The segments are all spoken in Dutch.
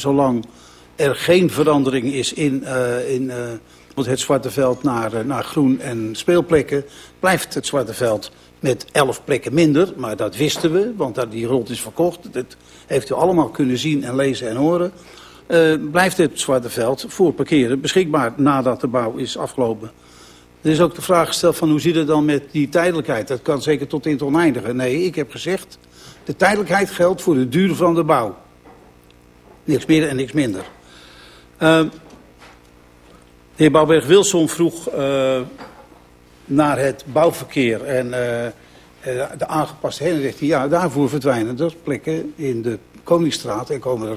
zolang er geen verandering is in, uh, in uh, het Zwarte Veld naar, uh, naar groen en speelplekken, blijft het Zwarte Veld met elf plekken minder. Maar dat wisten we, want die rot is verkocht. Dat heeft u allemaal kunnen zien en lezen en horen. blijft het Zwarte Veld voor parkeren beschikbaar nadat de bouw is afgelopen. Er is ook de vraag gesteld van hoe zit het dan met die tijdelijkheid? Dat kan zeker tot in het oneindige. Nee, ik heb gezegd, de tijdelijkheid geldt voor de duur van de bouw. Niks meer en niks minder. Uh, de heer Bouwberg-Wilson vroeg uh, naar het bouwverkeer en uh, de aangepaste heenrichting. Ja, daarvoor verdwijnen er plekken in de Koningsstraat. Er komen er,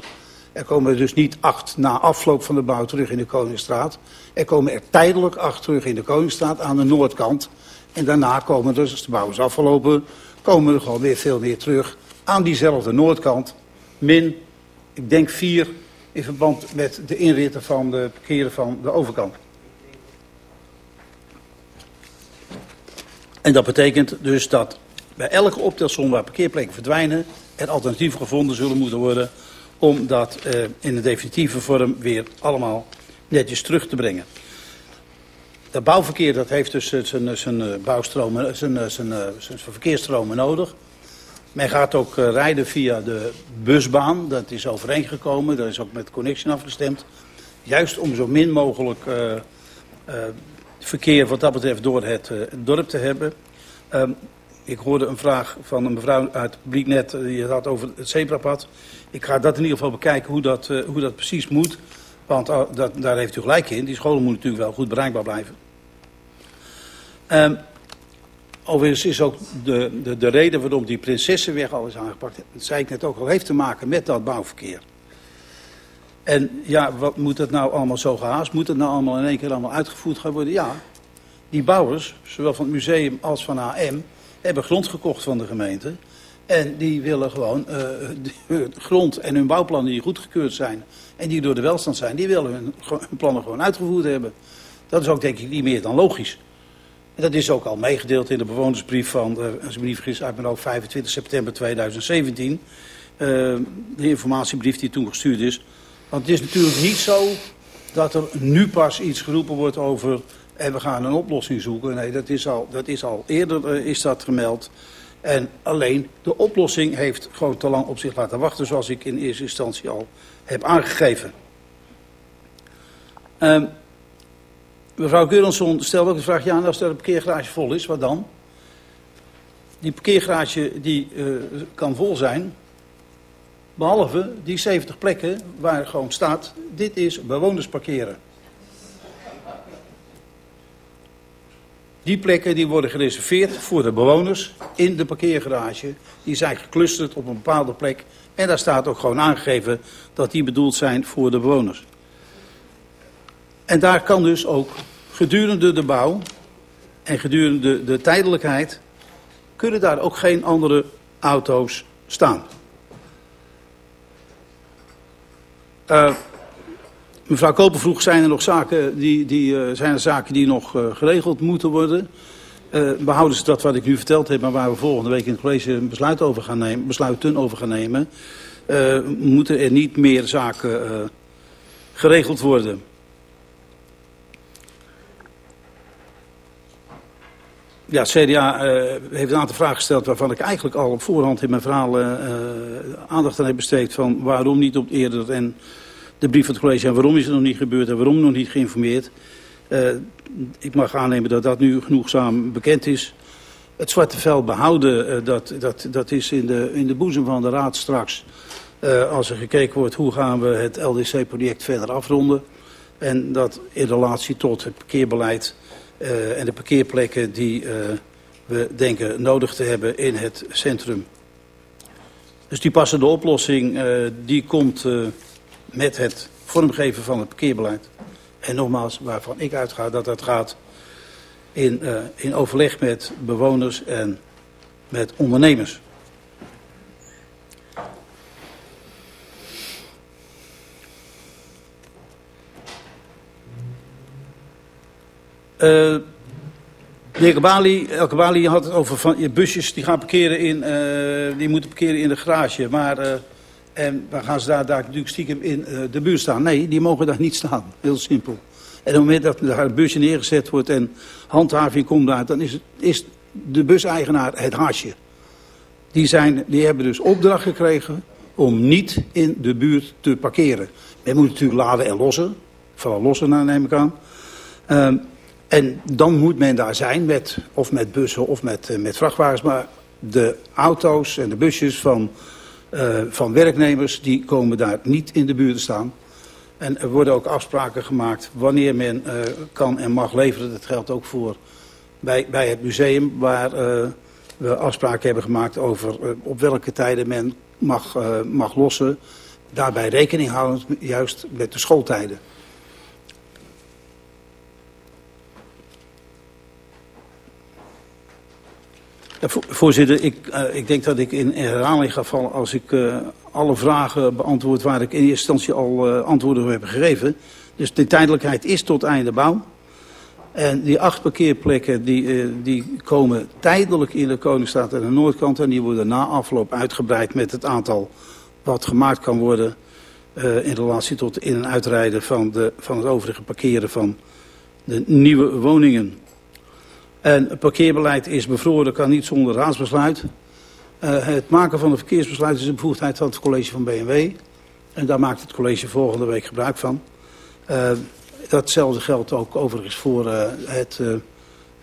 er komen er dus niet acht na afloop van de bouw terug in de Koningsstraat. Er komen er tijdelijk acht terug in de Koningsstraat aan de noordkant. En daarna komen er, als de bouw is afgelopen, komen er gewoon weer veel meer terug aan diezelfde noordkant. Min, ik denk vier in verband met de inritten van de parkeren van de overkant. En dat betekent dus dat bij elke optelsom waar parkeerplekken verdwijnen... er alternatieven gevonden zullen moeten worden... om dat uh, in de definitieve vorm weer allemaal netjes terug te brengen. Dat bouwverkeer dat heeft dus zijn, zijn, bouwstromen, zijn, zijn, zijn verkeersstromen nodig. Men gaat ook uh, rijden via de busbaan. Dat is overeengekomen. Daar is ook met Connection afgestemd. Juist om zo min mogelijk uh, uh, verkeer wat dat betreft door het dorp te hebben. Um, ik hoorde een vraag van een mevrouw uit het publiek net. Die had over het zebrapad. Ik ga dat in ieder geval bekijken hoe dat, hoe dat precies moet. Want dat, daar heeft u gelijk in. Die scholen moeten natuurlijk wel goed bereikbaar blijven. Um, Overigens is ook de, de, de reden waarom die Prinsessenweg al is aangepakt, dat zei ik net ook al, heeft te maken met dat bouwverkeer. En ja, wat moet het nou allemaal zo gehaast? Moet het nou allemaal in één keer allemaal uitgevoerd gaan worden? Ja, die bouwers, zowel van het museum als van AM, hebben grond gekocht van de gemeente. En die willen gewoon uh, grond en hun bouwplannen die goedgekeurd zijn en die door de welstand zijn, die willen hun plannen gewoon uitgevoerd hebben. Dat is ook denk ik niet meer dan logisch. En dat is ook al meegedeeld in de bewonersbrief van, uh, als ik me niet vergis, uit mijn hoofd 25 september 2017. Uh, de informatiebrief die toen gestuurd is. Want het is natuurlijk niet zo dat er nu pas iets geroepen wordt over... en we gaan een oplossing zoeken. Nee, dat is al, dat is al eerder is dat gemeld. En alleen de oplossing heeft gewoon te lang op zich laten wachten... zoals ik in eerste instantie al heb aangegeven. Uh, Mevrouw Geurensson stelt ook de vraag, ja, als een parkeergarage vol is, wat dan? Die parkeergarage die uh, kan vol zijn, behalve die 70 plekken waar gewoon staat, dit is bewoners parkeren. Die plekken die worden gereserveerd voor de bewoners in de parkeergarage. Die zijn geclusterd op een bepaalde plek. En daar staat ook gewoon aangegeven dat die bedoeld zijn voor de bewoners. En daar kan dus ook gedurende de bouw en gedurende de tijdelijkheid kunnen daar ook geen andere auto's staan. Uh, mevrouw Koper vroeg, zijn er nog zaken die, die, uh, zijn er zaken die nog uh, geregeld moeten worden? behouden ze dat wat ik nu verteld heb, maar waar we volgende week in het college een besluit over gaan nemen, besluiten over gaan nemen, moeten er niet meer zaken geregeld worden. Ja, CDA uh, heeft een aantal vragen gesteld waarvan ik eigenlijk al op voorhand in mijn verhaal uh, aandacht aan heb besteed. Van waarom niet op eerder en de brief van het college en waarom is het nog niet gebeurd en waarom nog niet geïnformeerd. Ik mag aannemen dat dat nu genoegzaam bekend is. Het zwarte vel behouden, dat, dat, dat is in de, in de boezem van de raad straks. als er gekeken wordt hoe gaan we het LDC-project verder afronden. En dat in relatie tot het parkeerbeleid en de parkeerplekken die uh, we denken nodig te hebben in het centrum. Dus die passende oplossing uh, die komt met het vormgeven van het parkeerbeleid. En nogmaals, waarvan ik uitga dat dat gaat in, in overleg met bewoners en met ondernemers. Uh, de heer Kabali, El Kabali had het over van, busjes die gaan parkeren in, uh, die moeten parkeren in de garage. Maar En dan gaan ze daar, daar natuurlijk stiekem in de buurt staan. Nee, die mogen daar niet staan. Heel simpel. En op het moment dat daar een busje neergezet wordt en handhaving komt daar, dan is, is de buseigenaar het haasje. Die, zijn, die hebben dus opdracht gekregen om niet in de buurt te parkeren. Men moet natuurlijk laden en lossen. Vooral lossen, neem ik aan. En dan moet men daar zijn, met, of met bussen of met, uh, met vrachtwagens. Maar de auto's en de busjes van, uh, van werknemers, die komen daar niet in de buurt te staan. En er worden ook afspraken gemaakt wanneer men uh, kan en mag leveren. Dat geldt ook voor bij, bij het museum, waar we afspraken hebben gemaakt over op welke tijden men mag, mag lossen. Daarbij rekening houden juist met de schooltijden. Ja, voorzitter, ik, uh, ik denk dat ik in herhaling ga vallen als ik uh, alle vragen beantwoord waar ik in eerste instantie al uh, antwoorden op heb gegeven. Dus de tijdelijkheid is tot einde bouw. En die acht parkeerplekken die, die komen tijdelijk in de Koningsstraat aan de noordkant. En die worden na afloop uitgebreid met het aantal wat gemaakt kan worden in relatie tot in- en uitrijden van, de, van het overige parkeren van de nieuwe woningen. En het parkeerbeleid is bevroren, kan niet zonder raadsbesluit. Uh, het maken van een verkeersbesluit is een bevoegdheid van het college van BMW. En daar maakt het college volgende week gebruik van. Uh, datzelfde geldt ook overigens voor uh, het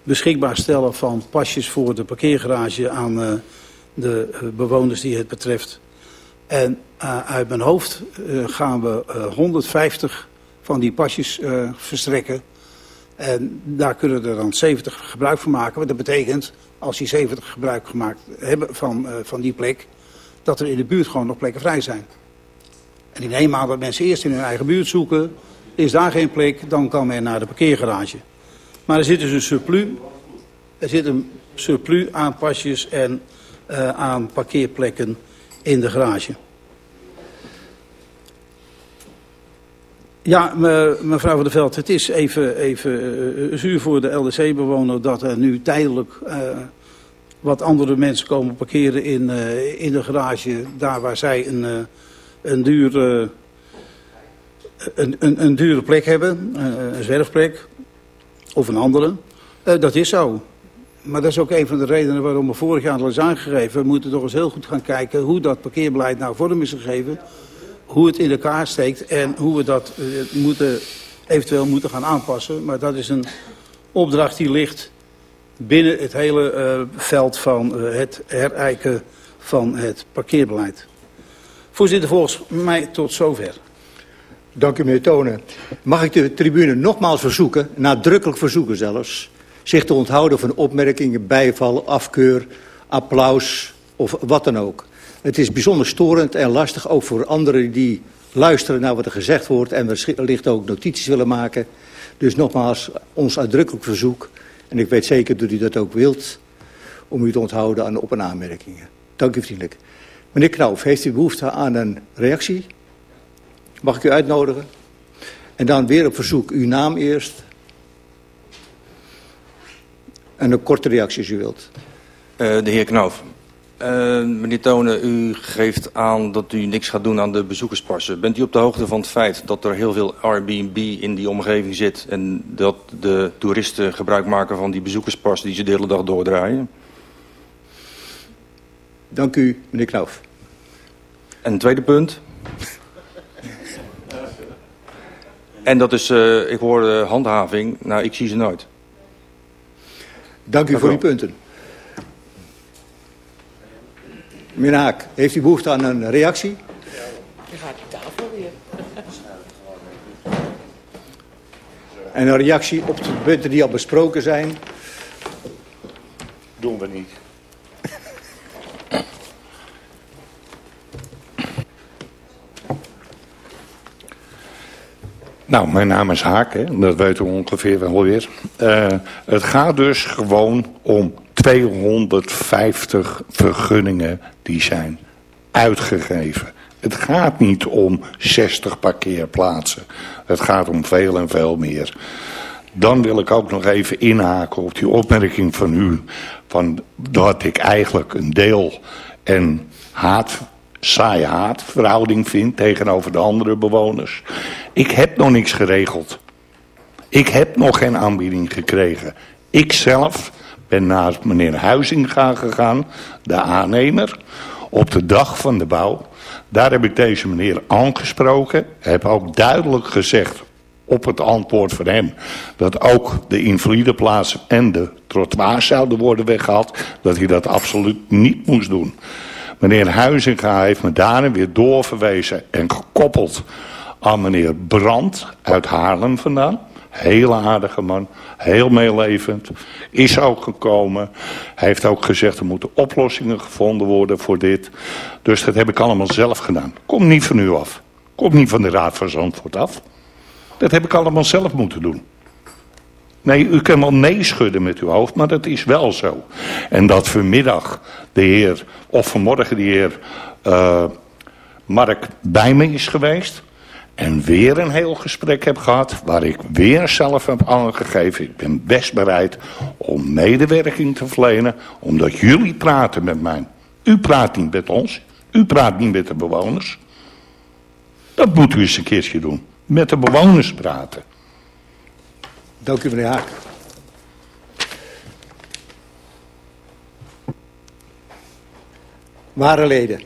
beschikbaar stellen van pasjes voor de parkeergarage aan de bewoners die het betreft. En uit mijn hoofd gaan we 150 van die pasjes verstrekken. En daar kunnen er dan 70 gebruik van maken. Want dat betekent, als die 70 gebruik gemaakt hebben van, uh, van die plek... dat er in de buurt gewoon nog plekken vrij zijn. En in een maand dat mensen eerst in hun eigen buurt zoeken... is daar geen plek, dan kan men naar de parkeergarage. Maar er zit dus een surplus. Er zit een surplus aan pasjes en uh, aan parkeerplekken in de garage. Ja, me, mevrouw van der Veld, het is even, even uh, zuur voor de LDC-bewoner dat er nu tijdelijk uh, wat andere mensen komen parkeren in, uh, in de garage. Daar waar zij een, een, dure, een, een, een, dure plek hebben, een zwerfplek of een andere. dat is zo. Maar dat is ook een van de redenen waarom we vorig jaar al is aangegeven. We moeten toch eens heel goed gaan kijken hoe dat parkeerbeleid nou vorm is gegeven hoe het in elkaar steekt en hoe we dat uh, moeten, eventueel moeten gaan aanpassen. Maar dat is een opdracht die ligt binnen het hele uh, veld van uh, het herijken van het parkeerbeleid. Voorzitter, volgens mij tot zover. Dank u meneer Tonen. Mag ik de tribune nogmaals verzoeken, nadrukkelijk verzoeken zelfs, zich te onthouden van opmerkingen, bijval, afkeur, applaus of wat dan ook. Het is bijzonder storend en lastig, ook voor anderen die luisteren naar wat er gezegd wordt... en wellicht ook notities willen maken. Dus nogmaals, ons uitdrukkelijk verzoek, en ik weet zeker dat u dat ook wilt... om u te onthouden aan op- en aanmerkingen. Dank u vriendelijk. Meneer Knauf, heeft u behoefte aan een reactie? Mag ik u uitnodigen? En dan weer op verzoek uw naam eerst. En een korte reactie als u wilt. Uh, de heer Knauf. Uh, meneer Tonen, u geeft aan dat u niks gaat doen aan de bezoekerspassen. Bent u op de hoogte van het feit dat er heel veel Airbnb in die omgeving zit... en dat de toeristen gebruik maken van die bezoekerspassen die ze de hele dag doordraaien? Dank u, meneer Knauf. En een tweede punt. en dat is, uh, ik hoor handhaving, nou ik zie ze nooit. Dank u Dank voor uw punten. Meneer Haak, heeft u behoefte aan een reactie? Dan gaat de tafel weer. En een reactie op de punten die al besproken zijn? Doen we niet. Nou, mijn naam is Haak, hè? dat weten we ongeveer wel weer. Uh, het gaat dus gewoon om 250 vergunningen die zijn uitgegeven. Het gaat niet om 60 parkeerplaatsen. Het gaat om veel en veel meer. Dan wil ik ook nog even inhaken op die opmerking van u... Van dat ik eigenlijk een deel en haat saai-haat verhouding vind tegenover de andere bewoners. Ik heb nog niks geregeld. Ik heb nog geen aanbieding gekregen. Ik zelf ben naar meneer Huizinga gegaan, de aannemer, op de dag van de bouw. Daar heb ik deze meneer aangesproken. Heb ook duidelijk gezegd op het antwoord van hem dat ook de invalideplaats en de trottoirs zouden worden weggehaald. Dat hij dat absoluut niet moest doen. Meneer Huizinga heeft me daarin weer doorverwezen en gekoppeld aan meneer Brandt uit Haarlem vandaan. Hele aardige man, heel meelevend. Is ook gekomen. Hij heeft ook gezegd er moeten oplossingen gevonden worden voor dit. Dus dat heb ik allemaal zelf gedaan. Komt niet van u af. Komt niet van de Raad van Zandvoort af. Dat heb ik allemaal zelf moeten doen. Nee, u kan wel nee schudden met uw hoofd, maar dat is wel zo. En dat vanmiddag de heer, of vanmorgen de heer uh, Mark bij me is geweest. En weer een heel gesprek heb gehad, waar ik weer zelf heb aangegeven. Ik ben best bereid om medewerking te verlenen, omdat jullie praten met mij. U praat niet met ons, u praat niet met de bewoners. Dat moet u eens een keertje doen, met de bewoners praten. Dank u, meneer Haak. Ware leden.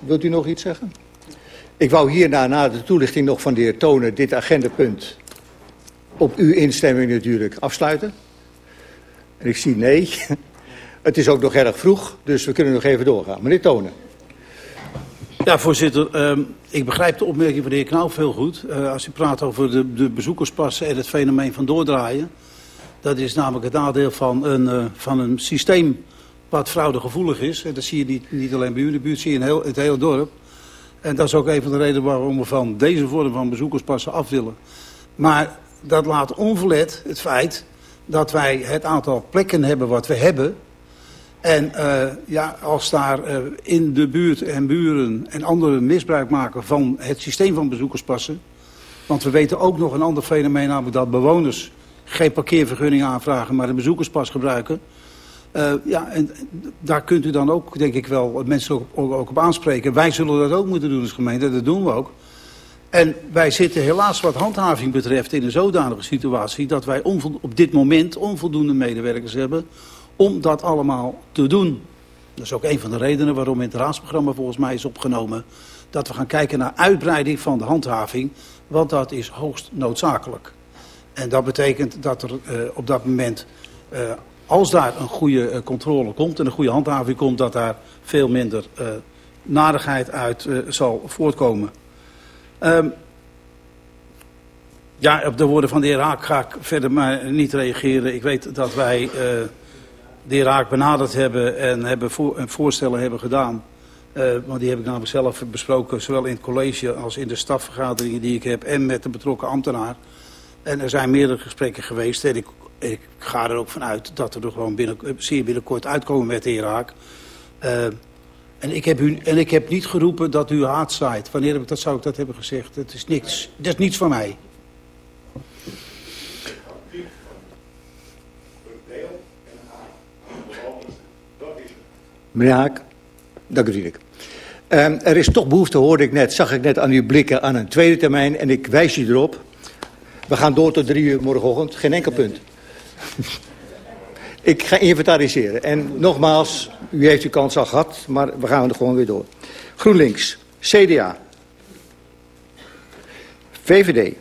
Wilt u nog iets zeggen? Ik wou hierna, na de toelichting nog van de heer Tonen, dit agendapunt op uw instemming natuurlijk afsluiten. En ik zie nee. Het is ook nog erg vroeg, dus we kunnen nog even doorgaan. Meneer Tonen. Ja, voorzitter. Uh, ik begrijp de opmerking van de heer Knauw heel goed. Uh, als u praat over de, de, bezoekerspassen en het fenomeen van doordraaien. Dat is namelijk het nadeel van een, uh, van een systeem wat fraudegevoelig is. En dat zie je niet, niet alleen bij in de buurt, zie je in heel, het hele dorp. En dat is ook een van de redenen waarom we van deze vorm van bezoekerspassen af willen. Maar dat laat onverlet het feit dat wij het aantal plekken hebben wat we hebben... En uh, ja, als daar uh, in de buurt en buren en anderen misbruik maken van het systeem van bezoekerspassen. Want we weten ook nog een ander fenomeen, namelijk dat bewoners geen parkeervergunning aanvragen, maar een bezoekerspas gebruiken. Uh, ja, en daar kunt u dan ook, denk ik wel, mensen ook, ook, op aanspreken. Wij zullen dat ook moeten doen als gemeente, dat doen we ook. En wij zitten helaas wat handhaving betreft in een zodanige situatie... dat wij op dit moment onvoldoende medewerkers hebben om dat allemaal te doen. Dat is ook een van de redenen waarom in het raadsprogramma volgens mij is opgenomen... dat we gaan kijken naar uitbreiding van de handhaving, want dat is hoogst noodzakelijk. En dat betekent dat er uh, op dat moment, uh, als daar een goede uh, controle komt en een goede handhaving komt... dat daar veel minder narigheid uit zal voortkomen. Um, ja, op de woorden van de heer Haak ga ik verder maar niet reageren. Ik weet dat wij de heer Raak benaderd hebben en hebben voor, voorstellen hebben gedaan. Uh, want die heb ik namelijk zelf besproken, zowel in het college als in de stafvergaderingen die ik heb en met de betrokken ambtenaar. En er zijn meerdere gesprekken geweest en ik, ik ga er ook vanuit dat we er gewoon binnen, zeer binnenkort uitkomen met de Raak. Uh, en ik, heb u, en ik heb niet geroepen dat u haat zaait. Wanneer heb ik dat, zou ik dat hebben gezegd? Het is niks. Dat is niets van mij. Meneer Haak, dank u. Um, er is toch behoefte, hoorde ik net, zag ik net aan uw blikken, aan een tweede termijn. En ik wijs u erop. We gaan door tot drie uur morgenochtend. Geen enkel punt. ik ga inventariseren. En nogmaals, u heeft uw kans al gehad, maar we gaan er gewoon weer door. GroenLinks, CDA, VVD,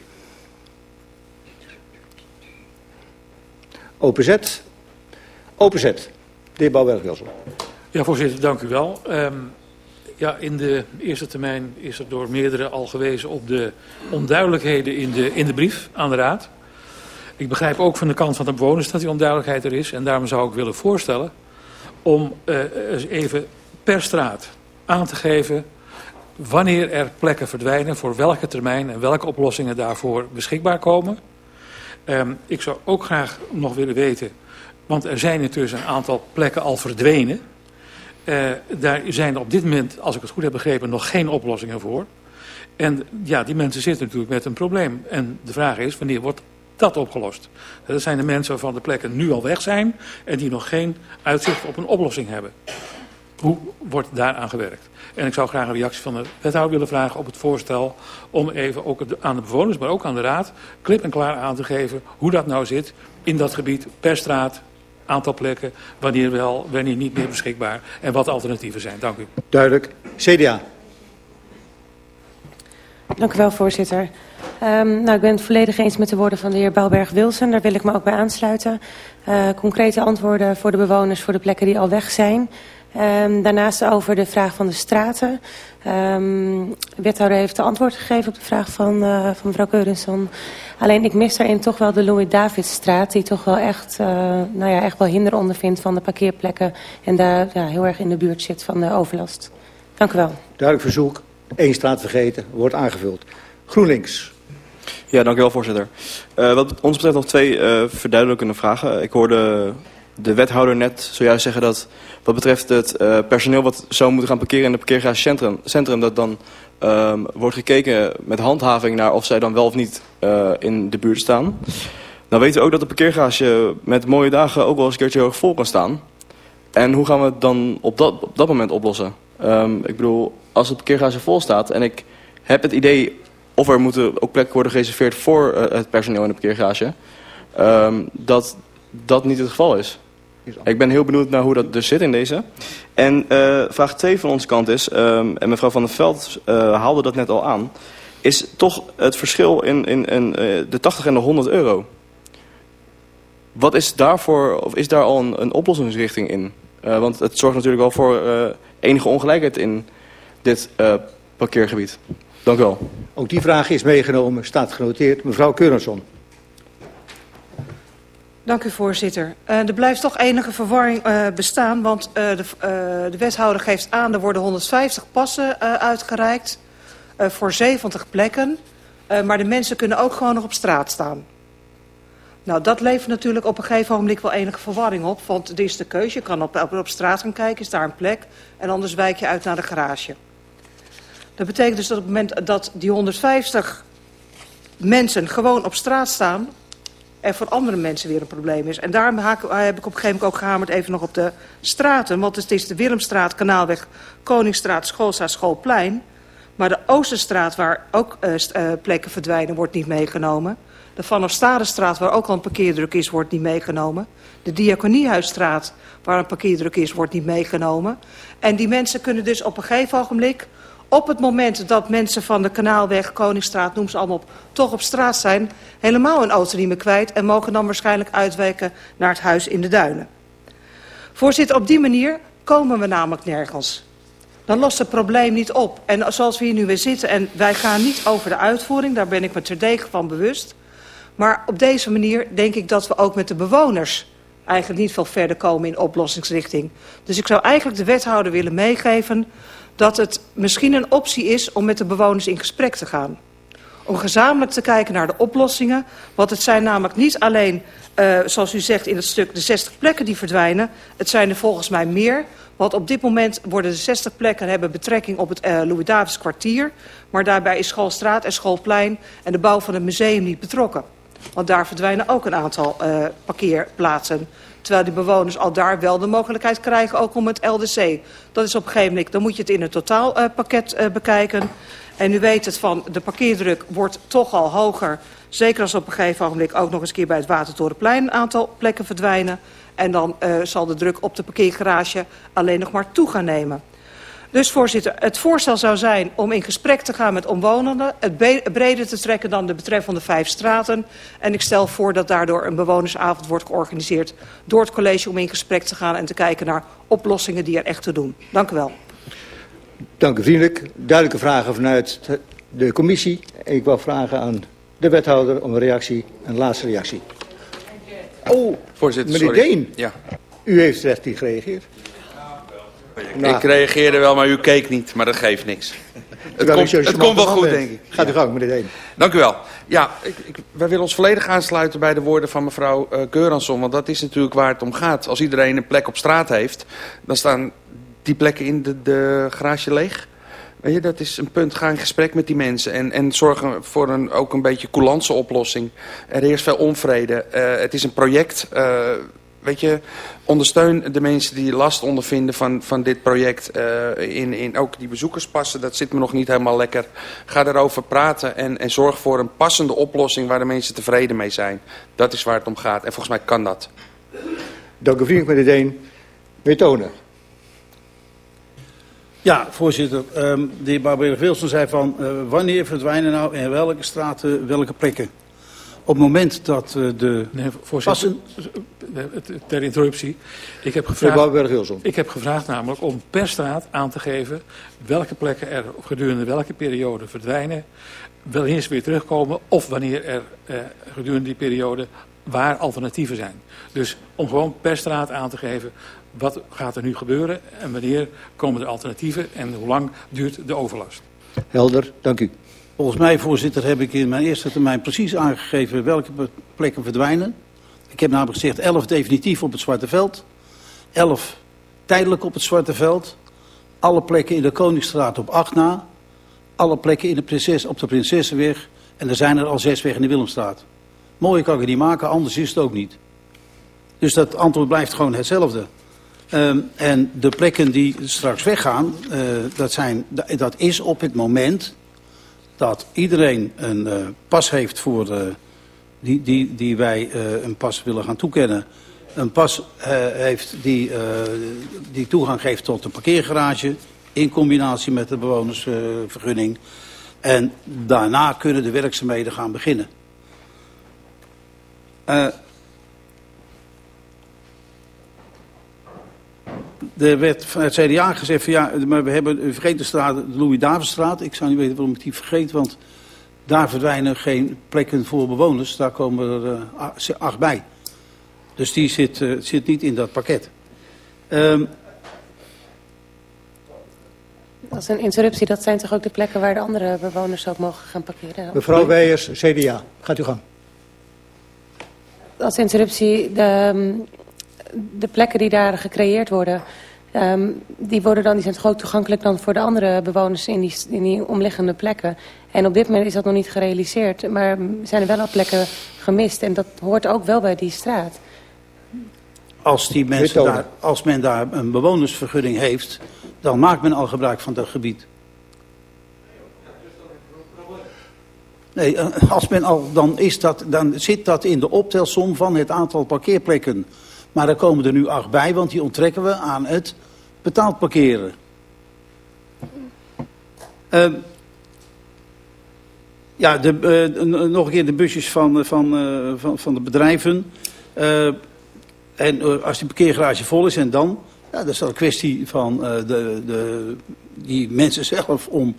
OPZ, OPZ, de heer Bouwberg-Wilson. Ja, voorzitter, dank u wel. Um, ja, in de eerste termijn is er door meerdere al gewezen op de onduidelijkheden in de, in de brief aan de Raad. Ik begrijp ook van de kant van de bewoners dat die onduidelijkheid er is. En daarom zou ik willen voorstellen om uh, even per straat aan te geven wanneer er plekken verdwijnen, voor welke termijn en welke oplossingen daarvoor beschikbaar komen. Um, ik zou ook graag nog willen weten, want er zijn intussen een aantal plekken al verdwenen. Uh, daar zijn op dit moment, als ik het goed heb begrepen, nog geen oplossingen voor. En ja, die mensen zitten natuurlijk met een probleem. En de vraag is, wanneer wordt dat opgelost? Dat zijn de mensen waarvan de plekken nu al weg zijn... en die nog geen uitzicht op een oplossing hebben. Hoe wordt daaraan gewerkt? En ik zou graag een reactie van de wethouder willen vragen op het voorstel... om even ook aan de bewoners, maar ook aan de raad... klip en klaar aan te geven hoe dat nou zit in dat gebied per straat... aantal plekken, wanneer wel, wanneer niet meer beschikbaar... en wat alternatieven zijn. Dank u. Duidelijk. CDA. Dank u wel, voorzitter. Um, nou, ik ben het volledig eens met de woorden van de heer Bouwberg-Wilson. Daar wil ik me ook bij aansluiten. Uh, concrete antwoorden voor de bewoners voor de plekken die al weg zijn. Um, daarnaast over de vraag van de straten. Um, de wethouder heeft de antwoord gegeven op de vraag van, uh, van mevrouw Keurenson. Alleen ik mis daarin toch wel de Louis-Davidstraat... die toch wel echt, uh, nou ja, echt wel hinder ondervindt van de parkeerplekken... en daar ja, heel erg in de buurt zit van de overlast. Dank u wel. Duidelijk verzoek. Eén straat vergeten, wordt aangevuld. GroenLinks. Ja, dank u wel, voorzitter. Uh, wat ons betreft nog twee uh, verduidelijkende vragen. Ik hoorde de wethouder net zojuist zeggen dat wat betreft het uh, personeel wat zou moeten gaan parkeren in het parkeergarage centrum, dat dan um, wordt gekeken met handhaving naar of zij dan wel of niet in de buurt staan. Dan weten we ook dat de parkeergarage met mooie dagen ook wel eens een keertje hoog vol kan staan. En hoe gaan we het dan op dat, op dat moment oplossen? Um, ik bedoel, als het parkeergarage vol staat en ik heb het idee of er moeten ook plekken worden gereserveerd voor uh, het personeel in de parkeergarage, um, dat dat niet het geval is. Ik ben heel benieuwd naar hoe dat dus zit in deze. En uh, vraag 2 van onze kant is, um, en mevrouw Van der Veld uh, haalde dat net al aan... is toch het verschil in, in, in de 80 en de 100 euro. Wat is daarvoor, of is daar al een, een oplossingsrichting in? Uh, want het zorgt natuurlijk wel voor enige ongelijkheid in dit uh, parkeergebied. Dank u wel. Ook die vraag is meegenomen, staat genoteerd. Mevrouw Keurenson. Dank u, voorzitter. Uh, er blijft toch enige verwarring uh, bestaan, want uh, de, de, wethouder geeft aan... er worden 150 passen uitgereikt voor 70 plekken... maar de mensen kunnen ook gewoon nog op straat staan. Nou, dat levert natuurlijk op een gegeven moment wel enige verwarring op... want er is de keuze, je kan op, op, straat gaan kijken, is daar een plek... en anders wijk je uit naar de garage. Dat betekent dus dat op het moment dat die 150 mensen gewoon op straat staan er voor andere mensen weer een probleem is. En daarom heb ik op een gegeven moment ook gehamerd even nog op de straten. Want het is de Willemstraat, Kanaalweg, Koningsstraat, Schoolstraat, Schoolplein. Maar de Oosterstraat, waar ook uh, plekken verdwijnen, wordt niet meegenomen. De Van der Stadenstraat, waar ook al een parkeerdruk is, wordt niet meegenomen. De Diakoniehuisstraat, waar een parkeerdruk is, wordt niet meegenomen. En die mensen kunnen dus op een gegeven ogenblik op het moment dat mensen van de Kanaalweg, Koningsstraat, noem ze allemaal op, toch op straat zijn, helemaal een auto kwijt en mogen dan waarschijnlijk uitwijken naar het huis in de duinen. Voorzitter, op die manier komen we namelijk nergens. Dan lost het probleem niet op. En zoals we hier nu weer zitten, en wij gaan niet over de uitvoering, daar ben ik me terdege van bewust. Maar op deze manier denk ik dat we ook met de bewoners eigenlijk niet veel verder komen in oplossingsrichting. Dus ik zou eigenlijk de wethouder willen meegeven dat het misschien een optie is om met de bewoners in gesprek te gaan. Om gezamenlijk te kijken naar de oplossingen. Want het zijn namelijk niet alleen, uh, zoals u zegt in het stuk, de 60 plekken die verdwijnen. Het zijn er volgens mij meer. Want op dit moment worden de 60 plekken hebben betrekking op het uh, Louis-Davids kwartier. Maar daarbij is Schoolstraat en Schoolplein en de bouw van het museum niet betrokken. Want daar verdwijnen ook een aantal uh, parkeerplaatsen. Terwijl die bewoners al daar wel de mogelijkheid krijgen ook om het LDC. Dat is op een gegeven moment, dan moet je het in het totaalpakket uh, uh, bekijken. En u weet het van, de parkeerdruk wordt toch al hoger. Zeker als op een gegeven moment ook nog eens keer bij het Watertorenplein een aantal plekken verdwijnen. En dan zal de druk op de parkeergarage alleen nog maar toe gaan nemen. Dus voorzitter, het voorstel zou zijn om in gesprek te gaan met omwonenden... het breder te trekken dan de betreffende vijf straten. En ik stel voor dat daardoor een bewonersavond wordt georganiseerd... door het college om in gesprek te gaan en te kijken naar oplossingen die er echt te doen. Dank u wel. Dank u vriendelijk. Duidelijke vragen vanuit de commissie. Ik wil vragen aan de wethouder om een reactie, een laatste reactie. Oh, Voorzitter, meneer sorry. Deen, Ja. u heeft recht niet gereageerd. Nou. Ik reageerde wel, maar u keek niet, maar dat geeft niks. Het komt, het wel goed, denk ik. Gaat u gang, meneer Deen. Dank u wel. Ja, ik, ik, wij willen ons volledig aansluiten bij de woorden van mevrouw uh, Keuransson. Want dat is natuurlijk waar het om gaat. Als iedereen een plek op straat heeft, dan staan die plekken in de, de garage leeg. Weet je, dat is een punt. Ga in gesprek met die mensen. En, en zorg voor een, ook een beetje coulantse oplossing. Er is veel onvrede. Uh, het is een project. Uh, weet je, ondersteun de mensen die last ondervinden van, van dit project. eh, in, in ook die bezoekerspassen, dat zit me nog niet helemaal lekker. Ga daarover praten en, en zorg voor een passende oplossing waar de mensen tevreden mee zijn. Dat is waar het om gaat. En volgens mij kan dat. Dank u vriendelijk, meneer Deen. Meneer Tonen. Ja, voorzitter. Ehm, de heer Barbera-Wilson zei van eh, wanneer verdwijnen nou in welke straten welke plekken? Op het moment dat eh, de Nee, voorzitter, passen... ter interruptie. Ik heb gevraagd, ik heb gevraagd namelijk om per straat aan te geven welke plekken er gedurende welke periode verdwijnen, wanneer ze weer terugkomen of wanneer er eh, gedurende die periode waar alternatieven zijn. Dus om gewoon per straat aan te geven wat gaat er nu gebeuren en wanneer komen er alternatieven en hoe lang duurt de overlast. Helder, dank u. Volgens mij, voorzitter, heb ik in mijn eerste termijn precies aangegeven welke plekken verdwijnen. Ik heb namelijk gezegd 11 definitief op het Zwarte Veld, 11 tijdelijk op het Zwarte Veld, alle plekken in de Koningsstraat op 8 na, alle plekken in de prinses, op de Prinsessenweg en er zijn er al zes weg in de Willemstraat. Mooier kan ik het niet maken, anders is het ook niet. Dus dat antwoord blijft gewoon hetzelfde. Ehm, en de plekken die straks weggaan, eh, dat, zijn, dat is op het moment dat iedereen een eh, pas heeft voor, eh, die, die, die wij eh, een pas willen gaan toekennen. Een pas heeft die, die toegang geeft tot een parkeergarage in combinatie met de bewonersvergunning. en daarna kunnen de werkzaamheden gaan beginnen. Er werd van het CDA gezegd van ja, maar we hebben vergeet de straat, de Louis-Davidstraat. Ik zou niet weten waarom ik die vergeet, want daar verdwijnen geen plekken voor bewoners. Daar komen er eh, acht bij. Dus die zit, eh, zit niet in dat pakket. Ehm, Dat is een interruptie. Dat zijn toch ook de plekken waar de andere bewoners ook mogen gaan parkeren? Mevrouw Weijers, CDA. Gaat u gang. Als interruptie, de, ehm, de plekken die daar gecreëerd worden... ehm, die, worden dan, die zijn toch ook toegankelijk dan voor de andere bewoners in die, in die omliggende plekken. En op dit moment is dat nog niet gerealiseerd. Maar zijn er wel al plekken gemist. En dat hoort ook wel bij die straat. als, die mensen daar, als men daar een bewonersvergunning heeft, dan maakt men al gebruik van dat gebied. Nee, eh, als men al, dan, is dat, dan zit dat in de optelsom van het aantal parkeerplekken. Maar er komen er nu acht bij, want die onttrekken we aan het betaald parkeren. Ehm, ja, de, eh, nog een keer de busjes van, eh, van, eh, van, van de bedrijven. Eh, en als die parkeergarage vol is en dan... Ja, dat is dan een kwestie van de, de, die mensen zelf om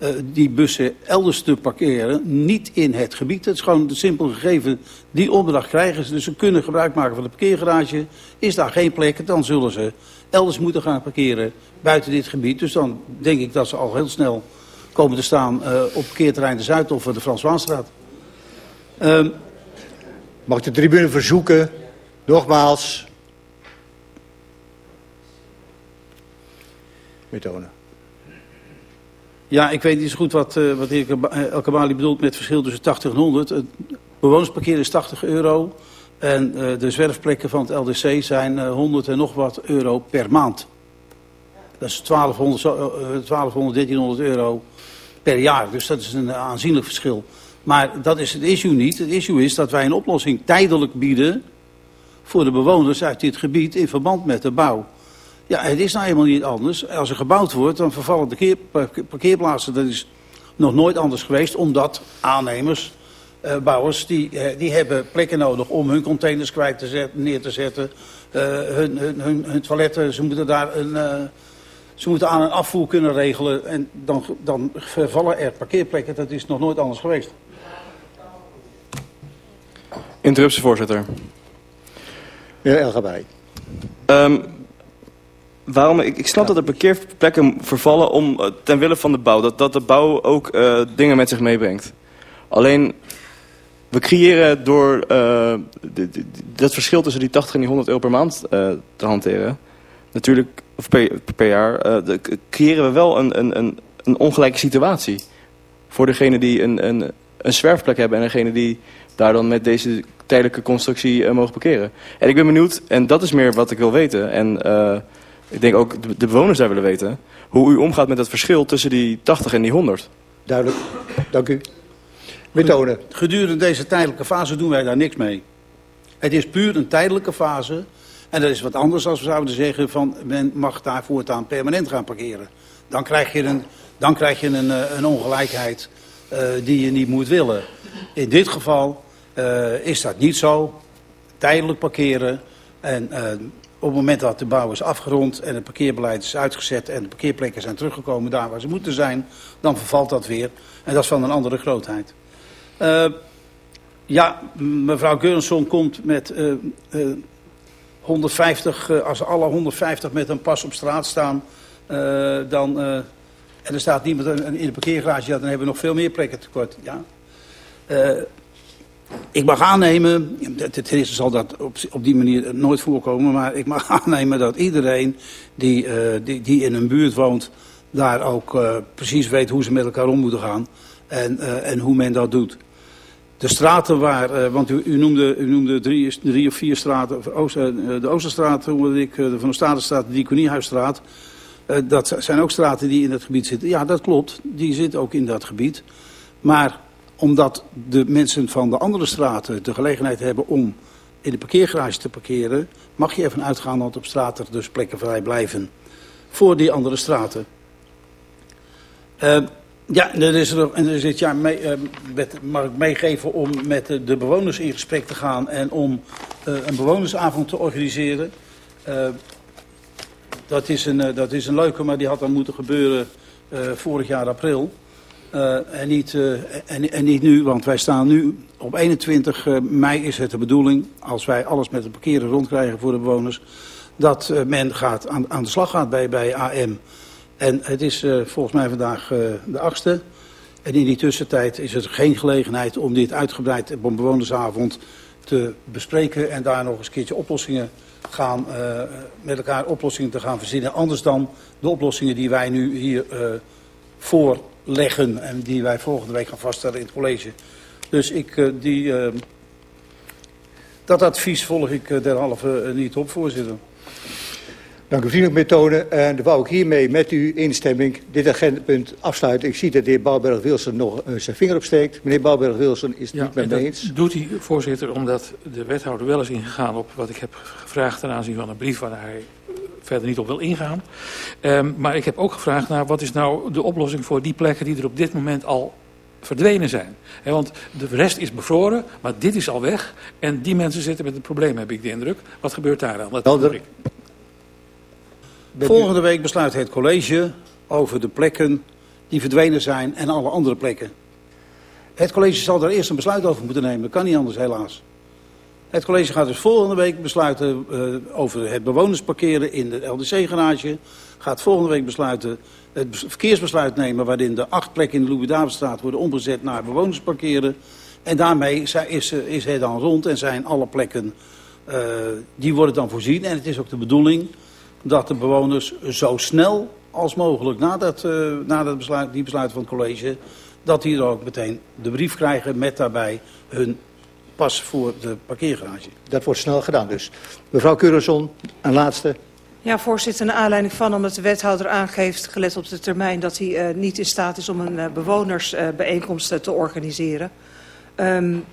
eh, die bussen elders te parkeren. Niet in het gebied. Het is gewoon een simpel gegeven. Die opdracht krijgen ze. Dus ze kunnen gebruik maken van de parkeergarage. Is daar geen plek, dan zullen ze elders moeten gaan parkeren buiten dit gebied. Dus dan denk ik dat ze al heel snel komen te staan eh, op parkeerterrein de Zuid of de Frans Waanstraat. Ehm, Mag ik de tribune verzoeken, nogmaals... Meneer Tonen. Ja, ik weet niet zo goed wat, eh wat de heer eh, El bedoelt met verschil tussen 80 en 100. Het bewonersparkeer is 80 euro. En eh, de zwerfplekken van het LDC zijn eh, 100 en nog wat euro per maand. Dat is 1200, zo- eh, 1200 1300 euro per jaar. Dus dat is een aanzienlijk verschil. Maar dat is het issue niet. Het issue is dat wij een oplossing tijdelijk bieden... voor de bewoners uit dit gebied in verband met de bouw. Ja, het is nou eenmaal niet anders. Als er gebouwd wordt, dan vervallen de keer- parke- parkeerplaatsen. Dat is nog nooit anders geweest, omdat aannemers, eh, bouwers, die, eh, die hebben plekken nodig om hun containers kwijt te zetten, neer te zetten. Eh, hun, hun, hun, hun toiletten, ze moeten daar een... eh, ze moeten aan een afvoer kunnen regelen en dan, dan vervallen er parkeerplekken. Dat is nog nooit anders geweest. Interruptie, voorzitter. Meneer El Gabay. Waarom, ik, ik snap dat er parkeerplekken vervallen om, eh, ten wille van de bouw. Dat, dat de bouw ook eh, dingen met zich meebrengt. Alleen, we creëren door eh, de- de- dat verschil tussen die 80 en die 100 euro per maand te hanteren. Natuurlijk, of per, per jaar, de- creëren we wel een, een, een, een ongelijke situatie. Voor degene die een, een, een zwerfplek hebben en degene die daar dan met deze tijdelijke constructie mogen parkeren. En ik ben benieuwd, en dat is meer wat ik wil weten... en ik denk ook de, de bewoners daar willen weten... hoe u omgaat met het verschil tussen die 80 en die 100. Duidelijk. Dank u. Methode. Gedurende deze tijdelijke fase doen wij daar niks mee. Het is puur een tijdelijke fase. En dat is wat anders als we zouden zeggen van men mag daar voortaan permanent gaan parkeren. Dan krijg je een, dan krijg je een, eh, een ongelijkheid uh, die je niet moet willen. In dit geval uh, is dat niet zo. Tijdelijk parkeren. En uh, op het moment dat de bouw is afgerond en het parkeerbeleid is uitgezet en de parkeerplekken zijn teruggekomen daar waar ze moeten zijn, dan vervalt dat weer. En dat is van een andere grootheid. Uh, ja, mevrouw Geurensson komt met uh, uh, 150, uh, als alle 150 met een pas op straat staan, dan, en er staat niemand in de parkeergarage, ja, dan hebben we nog veel meer plekken tekort. Ja. Ik mag aannemen, ten eerste zal dat op, op die manier nooit voorkomen, maar ik mag aannemen dat iedereen die, die, die in een buurt woont, daar ook precies weet hoe ze met elkaar om moeten gaan en, en hoe men dat doet. De straten waar, want u, u, noemde, u noemde drie, drie of vier straten, de Oosterstraat, ik, uh, de Van der Statenstraat, de Diakoniehuisstraat. dat zijn ook straten die in dat gebied zitten. Ja, dat klopt, die zitten ook in dat gebied. Maar omdat de mensen van de andere straten de gelegenheid hebben om in de parkeergarage te parkeren, mag je ervan uitgaan dat op straat er dus plekken vrij blijven voor die andere straten. Ja, er is er, en er is dit jaar mee, uh, met, mag ik meegeven om met de, bewoners in gesprek te gaan en om uh, een bewonersavond te organiseren. Dat, is een, dat is een leuke, maar die had dan moeten gebeuren vorig jaar april. En, niet, en, en, niet nu, want wij staan nu op 21 mei is het de bedoeling, als wij alles met het parkeren rondkrijgen voor de bewoners, dat men gaat aan, aan de slag gaat bij, bij AM. En het is uh, volgens mij vandaag uh, de achtste. En in die tussentijd is er geen gelegenheid om dit uitgebreid op een bewonersavond te bespreken. En daar nog eens een keertje oplossingen gaan, uh, met elkaar oplossingen te gaan verzinnen. Anders dan de oplossingen die wij nu hier voorleggen. En die wij volgende week gaan vaststellen in het college. Dus ik, die, dat advies volg ik derhalve niet op, voorzitter. Dank u vriendelijk methode. En dan wou ik hiermee met uw instemming dit agendapunt afsluiten. Ik zie dat de heer Bouwberg-Wilson nog uh, zijn vinger opsteekt. Meneer Bouwberg-Wilson is het ja, niet met me eens. Dat doet hij, voorzitter, omdat de wethouder wel is ingegaan op wat ik heb gevraagd ten aanzien van een brief waar hij verder niet op wil ingaan. Um, maar ik heb ook gevraagd naar wat is nou de oplossing voor die plekken die er op dit moment al verdwenen zijn. He, want de rest is bevroren, maar dit is al weg. En die mensen zitten met een probleem, heb ik de indruk. Wat gebeurt daar dan? Dat Helder. Volgende week besluit het college over de plekken die verdwenen zijn en alle andere plekken. Het college zal daar eerst een besluit over moeten nemen. Dat kan niet anders, helaas. Het college gaat dus volgende week besluiten uh, over het bewonersparkeren in de LDC-garage. Gaat volgende week besluiten het verkeersbesluit nemen waarin de acht plekken in de Louis-Davidstraat worden omgezet naar bewonersparkeren. En daarmee is, is het dan rond en zijn alle plekken, uh, die worden dan voorzien. En het is ook de bedoeling dat de bewoners zo snel als mogelijk na, dat, na dat besluit, die besluit van het college... dat die ook meteen de brief krijgen met daarbij hun pas voor de parkeergarage. Dat wordt snel gedaan dus. Mevrouw Curazon, een laatste. Ja, voorzitter, naar aanleiding van omdat de wethouder aangeeft, gelet op de termijn, dat hij uh, niet in staat is om een uh, bewonersbijeenkomst uh, te organiseren. Um,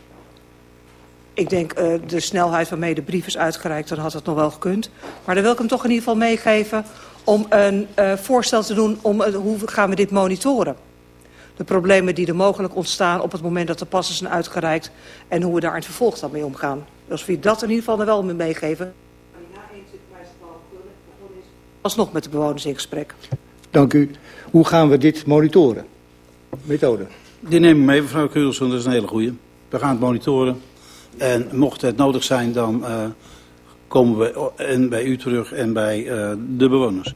ik denk uh, de snelheid waarmee de brief is uitgereikt, dan had het nog wel gekund. Maar dan wil ik hem toch in ieder geval meegeven om een uh, voorstel te doen om uh, hoe gaan we dit monitoren. De problemen die er mogelijk ontstaan op het moment dat de passen zijn uitgereikt en hoe we daar in het vervolg dan mee omgaan. Dus wie dat in ieder geval er wel mee meegeven. Alsnog met de bewoners in gesprek. Dank u. Hoe gaan we dit monitoren? Methode. Die neem ik mee, mevrouw Keurelson, dat is een hele goede. We gaan het monitoren. En mocht het nodig zijn, dan uh, komen we en bij u terug en bij uh, de bewoners.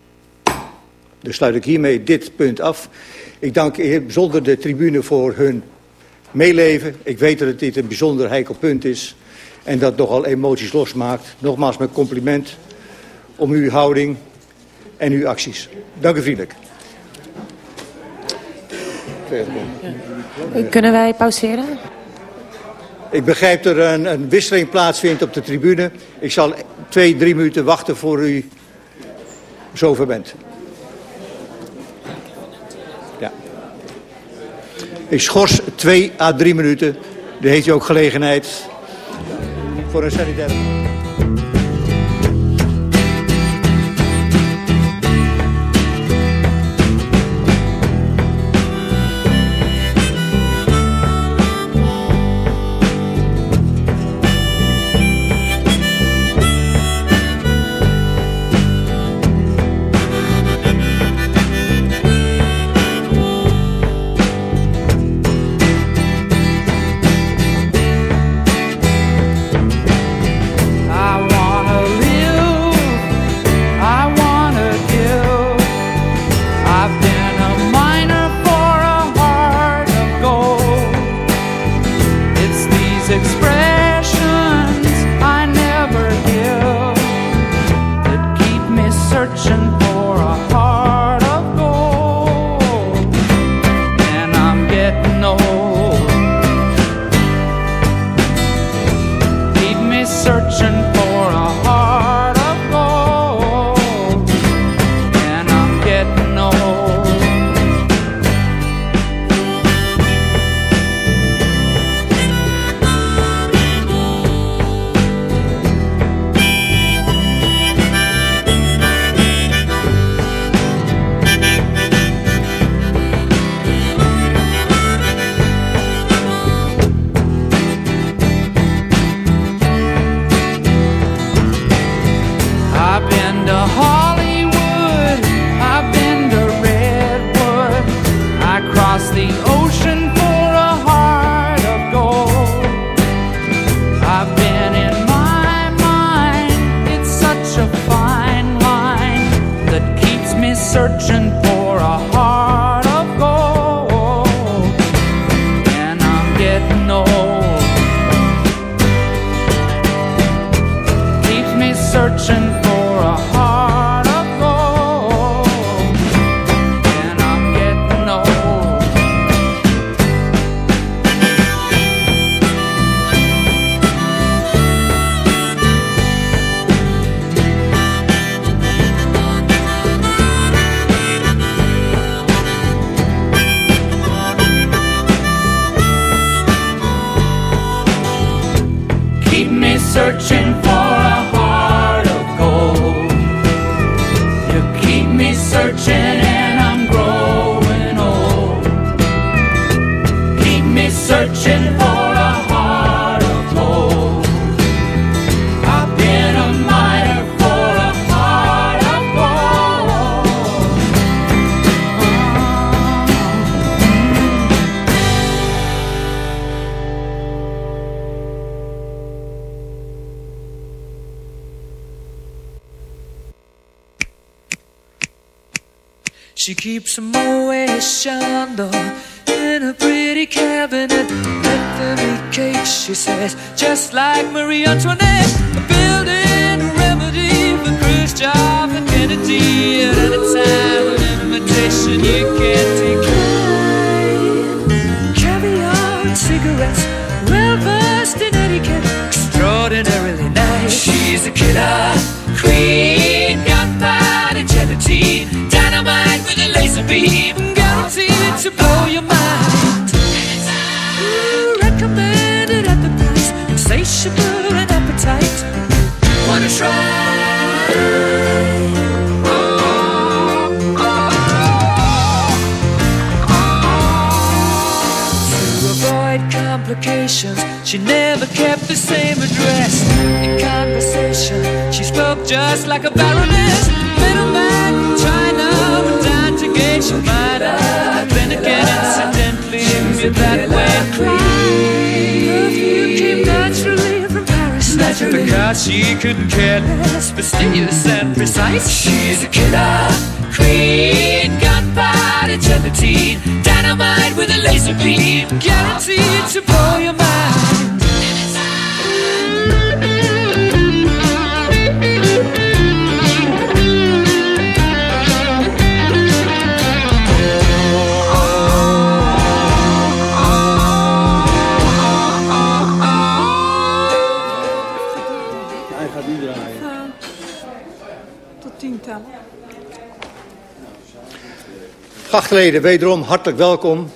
Dus sluit ik hiermee dit punt af. Ik dank bijzonder de tribune voor hun meeleven. Ik weet dat dit een bijzonder heikel punt is en dat nogal emoties losmaakt. Nogmaals mijn compliment om uw houding en uw acties. Dank u vriendelijk. Ja. Kunnen wij pauzeren? Ik begrijp dat er een, een wisseling plaatsvindt op de tribune. Ik zal twee, drie minuten wachten voor u zover bent. Ik schors twee à drie minuten. Dan heeft u ook gelegenheid voor een sanitaire... search and insatiable and appetite. Wanna try? Complications, she never kept the same address. In conversation, she spoke just like a baroness. Middleman China went down to gauge your mind. Then again, incidentally, knew that way. Naturally. Because she couldn't care less, fastidious and precise. She's a killer queen, gunpowder gelatine, dynamite with a laser beam, guaranteed to blow your mind. Geachte leden, wederom hartelijk welkom.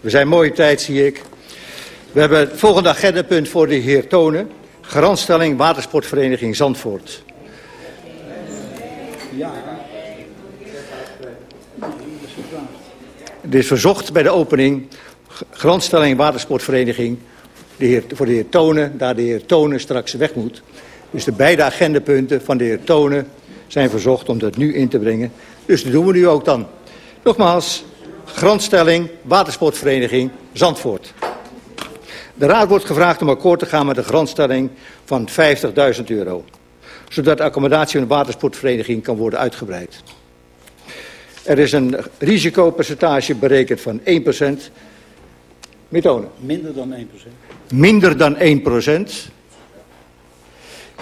We zijn mooie tijd, zie ik. We hebben het volgende agendapunt voor de heer Tonen. Garantstelling Watersportvereniging Zandvoort. Het is verzocht bij de opening. Garantstelling Watersportvereniging. De heer, voor de heer Tonen, daar de heer Tonen straks weg moet. Dus de beide agendapunten van de heer Tonen zijn verzocht om dat nu in te brengen. Dus dat doen we nu ook dan. Nogmaals, grondstelling Watersportvereniging Zandvoort. De Raad wordt gevraagd om akkoord te gaan met de grondstelling van 50.000 euro. Zodat de accommodatie van de watersportvereniging kan worden uitgebreid. Er is een risicopercentage berekend van 1%. Methode. Minder dan 1%. Minder dan 1%.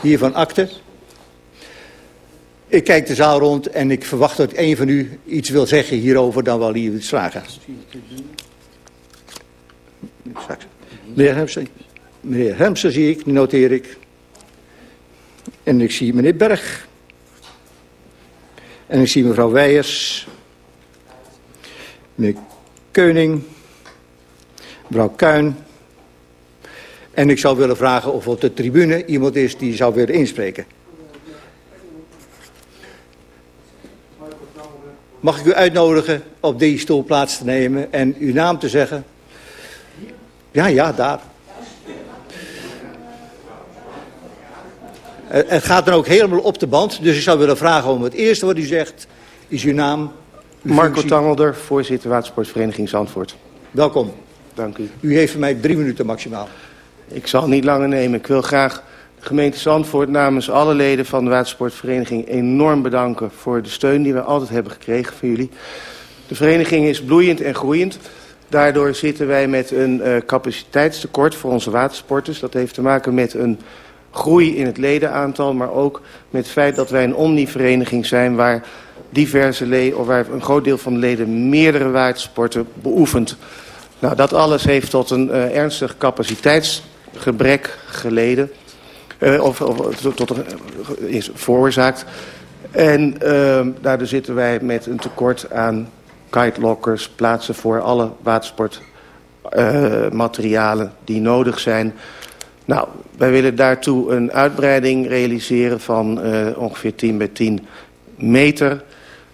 Hiervan akte. Ik kijk de zaal rond en ik verwacht dat een van u iets wil zeggen hierover, dan wel hier iets vragen. Meneer Hemsen, meneer Hemsen zie ik, noteer ik. En ik zie meneer Berg. En ik zie mevrouw Weijers. Meneer Keuning. Mevrouw Kuin. En ik zou willen vragen of op de tribune iemand is die zou willen inspreken. Mag ik u uitnodigen op die stoel plaats te nemen en uw naam te zeggen? Ja, ja, daar. Eh, Het gaat dan ook helemaal op de band. Dus ik zou willen vragen om het eerste wat u zegt, is uw naam. uw Marco functie. Tangelder, voorzitter Watersportvereniging Zandvoort. Welkom. Dank u. U heeft van mij drie minuten maximaal. Ik zal niet langer nemen. Ik wil graag gemeente Zandvoort namens alle leden van de Watersportvereniging enorm bedanken voor de steun die we altijd hebben gekregen van jullie. De vereniging is bloeiend en groeiend. Daardoor zitten wij met een eh, capaciteitstekort voor onze watersporters. Dat heeft te maken met een groei in het ledenaantal, maar ook met het feit dat wij een omnivereniging zijn waar diverse leden, of waar een groot deel van de leden meerdere watersporten beoefent. Nou, dat alles heeft tot een eh, ernstig capaciteitsgebrek geleden. Eh, of, of tot- eh, is veroorzaakt. En eh, daardoor zitten wij met een tekort aan kitelockers, plaatsen voor alle watersportmaterialen die nodig zijn. Nou, wij willen daartoe een uitbreiding realiseren van eh, ongeveer 10 bij 10 meter.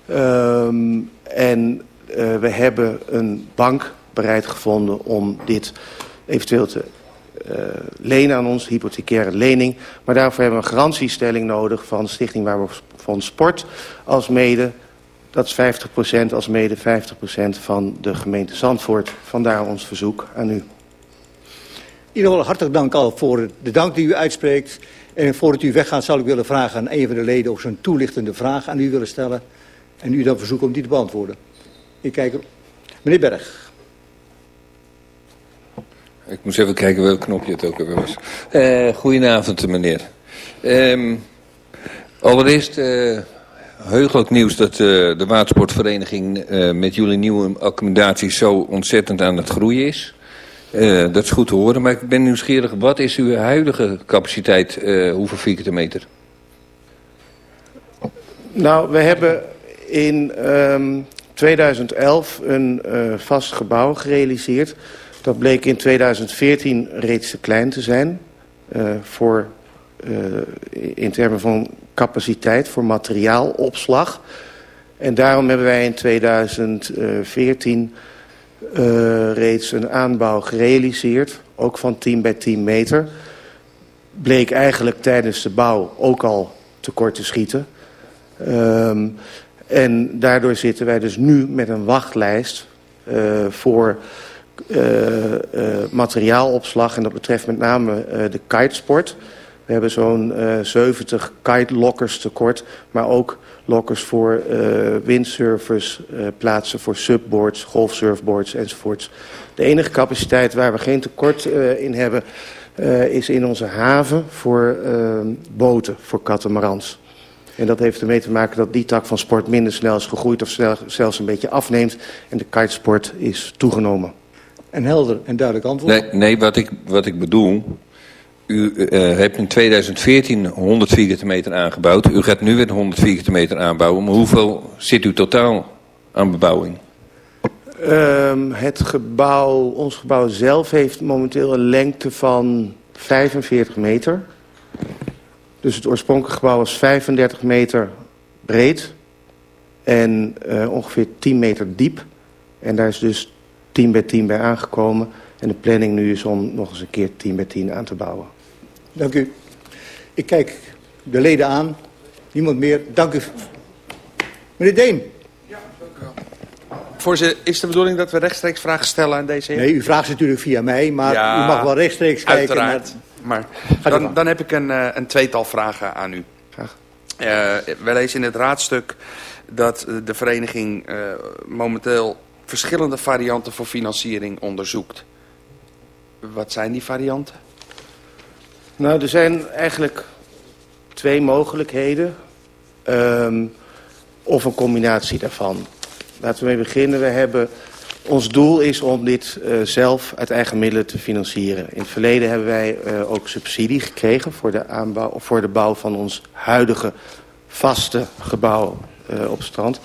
Ehm, en eh, we hebben een bank bereid gevonden om dit eventueel te eh, lenen aan ons, hypothecaire lening. Maar daarvoor hebben we een garantiestelling nodig van Stichting Waarborgfonds Sport als mede. Dat is 50% als mede 50% van de gemeente Zandvoort. Vandaar ons verzoek aan u. In ieder geval hartelijk dank al voor de dank die u uitspreekt. En voordat u weggaat zal ik willen vragen aan een van de leden of ze een toelichtende vraag aan u willen stellen. En u dan verzoeken om die te beantwoorden. Ik kijk, meneer Berg. Ik moest even kijken welk knopje het ook weer was. Eh goedenavond, meneer. Ehm, allereerst eh heugelijk nieuws dat eh, de watersportvereniging met jullie nieuwe accommodaties zo ontzettend aan het groeien is. Dat is goed te horen, maar ik ben nieuwsgierig. Wat is uw huidige capaciteit, hoeveel vierkante meter? Nou, we hebben in ehm 2011 een eh, vast gebouw gerealiseerd. Dat bleek in 2014 reeds te klein te zijn. eh, voor, eh, in termen van capaciteit, voor materiaalopslag. En daarom hebben wij in 2014 eh, reeds een aanbouw gerealiseerd. Ook van 10 bij 10 meter. Bleek eigenlijk tijdens de bouw ook al tekort te schieten. Ehm, en daardoor zitten wij dus nu met een wachtlijst voor materiaalopslag. En dat betreft met name eh, de kitesport. We hebben zo'n eh 70 kite-lockers tekort, maar ook lockers voor eh windsurfers, eh, plaatsen voor subboards, golfsurfboards enzovoorts. De enige capaciteit waar we geen tekort eh, in hebben eh, is in onze haven voor eh, boten, voor catamarans. En dat heeft ermee te maken dat die tak van sport minder snel is gegroeid of zelfs een beetje afneemt. En de kitesport is toegenomen. Een helder en duidelijk antwoord. Nee, nee wat, ik, wat ik bedoel... U uh, hebt in 2014 100 vierkante meter aangebouwd. U gaat nu weer 100 vierkante meter aanbouwen. Maar hoeveel zit u totaal aan bebouwing? Um, het gebouw, ons gebouw zelf heeft momenteel een lengte van 45 meter. Dus het oorspronkelijke gebouw was 35 meter breed en uh, ongeveer 10 meter diep. En daar is dus 10 bij 10 bij aangekomen. En de planning nu is om nog eens een keer 10 bij 10 aan te bouwen. Dank u. Ik kijk de leden aan. Niemand meer. Dank u. Meneer Deen. Ja, dank u wel. Voorzitter, is de bedoeling dat we rechtstreeks vragen stellen aan deze heer? Nee, u vraagt natuurlijk via mij, maar ja, u mag wel rechtstreeks kijken. Uiteraard. Naar... Maar dan, dan heb ik een, uh, een tweetal vragen aan u. Graag. Uh, wij lezen in het raadstuk dat de vereniging uh, momenteel verschillende varianten voor financiering onderzoekt. Wat zijn die varianten? Nou, er zijn eigenlijk twee mogelijkheden. Um, of een combinatie daarvan. Laten we mee beginnen. We hebben, ons doel is om dit uh, zelf uit eigen middelen te financieren. In het verleden hebben wij uh, ook subsidie gekregen voor de, aanbouw, voor de bouw van ons huidige vaste gebouw uh, op strand.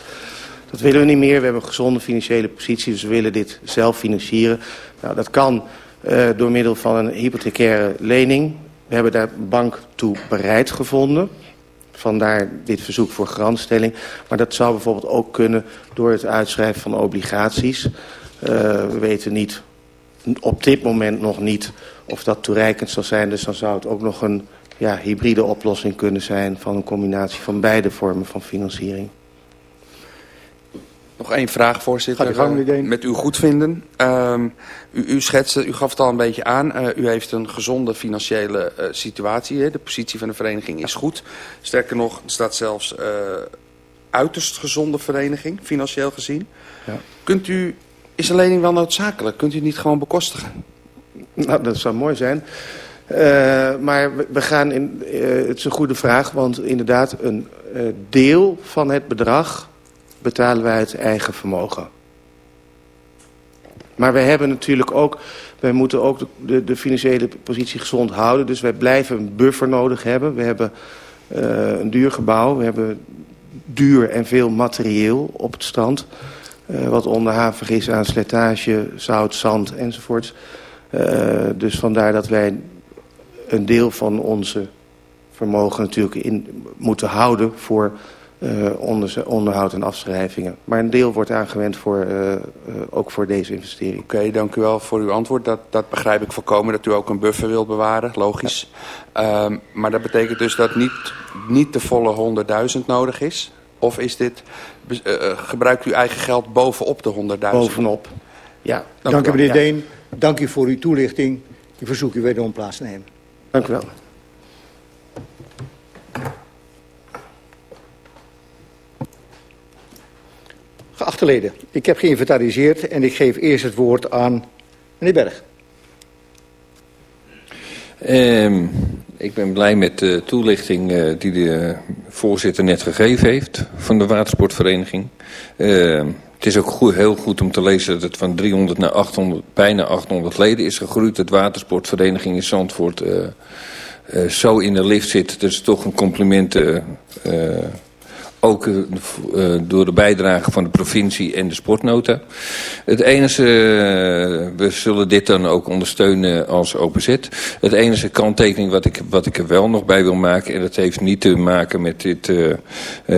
Dat willen we niet meer. We hebben een gezonde financiële positie, dus we willen dit zelf financieren. Nou, dat kan uh, door middel van een hypothecaire lening. We hebben daar bank toe bereid gevonden. Vandaar dit verzoek voor garantstelling. Maar dat zou bijvoorbeeld ook kunnen door het uitschrijven van obligaties. Uh, we weten niet, op dit moment nog niet of dat toereikend zal zijn. Dus dan zou het ook nog een ja, hybride oplossing kunnen zijn van een combinatie van beide vormen van financiering. Nog één vraag, voorzitter. Gang, met uw goedvinden. Um, u, u schetste, u gaf het al een beetje aan. Uh, u heeft een gezonde financiële uh, situatie. Hè? De positie van de vereniging is goed. Sterker nog, er staat zelfs uh, uiterst gezonde vereniging, financieel gezien. Ja. Kunt u, is een lening wel noodzakelijk? Kunt u niet gewoon bekostigen? Nou, dat zou mooi zijn. Uh, maar we gaan in, uh, het is een goede vraag, want inderdaad een uh, deel van het bedrag betalen wij uit eigen vermogen. Maar we hebben natuurlijk ook, wij moeten ook de, de, financiële positie gezond houden. Dus wij blijven een buffer nodig hebben. We hebben uh, een duur gebouw, we hebben duur en veel materieel op het strand. Uh, wat onderhavig is aan slijtage, zout, zand enzovoorts. Uh, dus vandaar dat wij een deel van onze vermogen natuurlijk in moeten houden voor onder, onderhoud en afschrijvingen. Maar een deel wordt aangewend voor, uh, uh, ook voor deze investering. Oké, okay, dank u wel voor uw antwoord. Dat, dat begrijp ik voorkomen dat u ook een buffer wilt bewaren, logisch. Ja. Um, maar dat betekent dus dat niet, niet de volle 100.000 nodig is? Of is dit, gebruikt u eigen geld bovenop de 100.000? Bovenop, ja. Dank, dank u meneer ja. Deen. Dank u voor uw toelichting. Ik verzoek u wederom plaats te nemen. Dank u wel. Ik heb geïnventariseerd en ik geef eerst het woord aan meneer Berg. Um, ik ben blij met de toelichting uh, die de voorzitter net gegeven heeft van de watersportvereniging. Uh, het is ook heel goed om te lezen dat het van 300 naar 800, bijna 800 leden is gegroeid. Het watersportvereniging in Zandvoort uh, uh, zo in de lift zit. Dat is toch een compliment ook uh, door de bijdrage van de provincie en de sportnota. Het enige, uh, we zullen dit dan ook ondersteunen als OPZ. Het enige kanttekening wat ik, wat ik er wel nog bij wil maken... en dat heeft niet te maken met, dit, uh,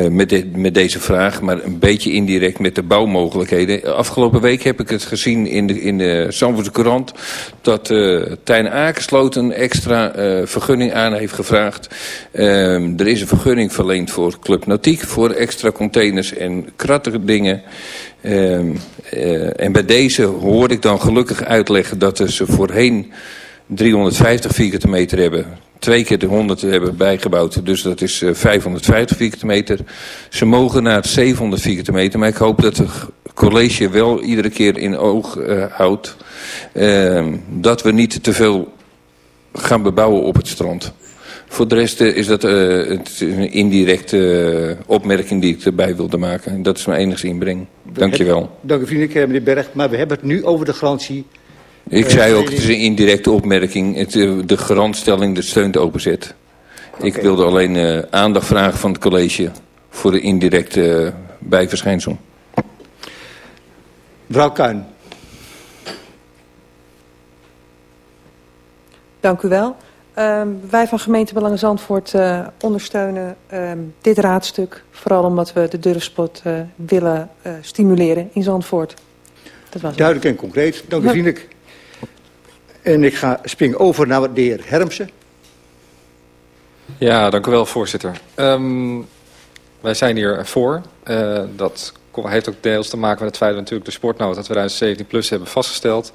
met, dit, met deze vraag... maar een beetje indirect met de bouwmogelijkheden. Afgelopen week heb ik het gezien in de, in de Zandvoortse Courant... dat Tijn Akersloot een extra vergunning aan heeft gevraagd. er is een vergunning verleend voor Club Nautiek voor extra containers en krattige dingen. Uh, uh, en bij deze hoorde ik dan gelukkig uitleggen dat ze voorheen 350 vierkante meter hebben. Twee keer de 100 hebben bijgebouwd, dus dat is uh, 550 vierkante meter. Ze mogen naar het 700 vierkante meter, maar ik hoop dat het college wel iedere keer in oog uh, houdt... Ehm, dat we niet te veel gaan bebouwen op het strand. Voor de rest uh, is dat uh, het een indirecte uh, opmerking die ik erbij wilde maken. Dat is mijn enige inbreng. Dank je wel. Dank u vriendelijk, meneer Berg. Maar we hebben het nu over de garantie Ik Eh, zei ook, het is een indirecte opmerking. Het, eh, de garantstelling, dat steunt openzet. Ik Oké. wilde alleen eh, aandacht vragen van het college voor de indirecte eh, bijverschijnsel. Mevrouw Kuin. Dank u wel. Ehm, wij van gemeente Belangen Zandvoort eh, ondersteunen ehm, dit raadstuk. Vooral omdat we de durfspot eh, willen eh, stimuleren in Zandvoort. Dat was het. Duidelijk en concreet. Dank u vriendelijk. En ik ga spring over naar de heer Hermsen. Ja, dank u wel, voorzitter. Ehm, wij zijn hier voor. Eh, dat heeft ook deels te maken met het feit dat we natuurlijk de sportnota 2017 plus hebben vastgesteld.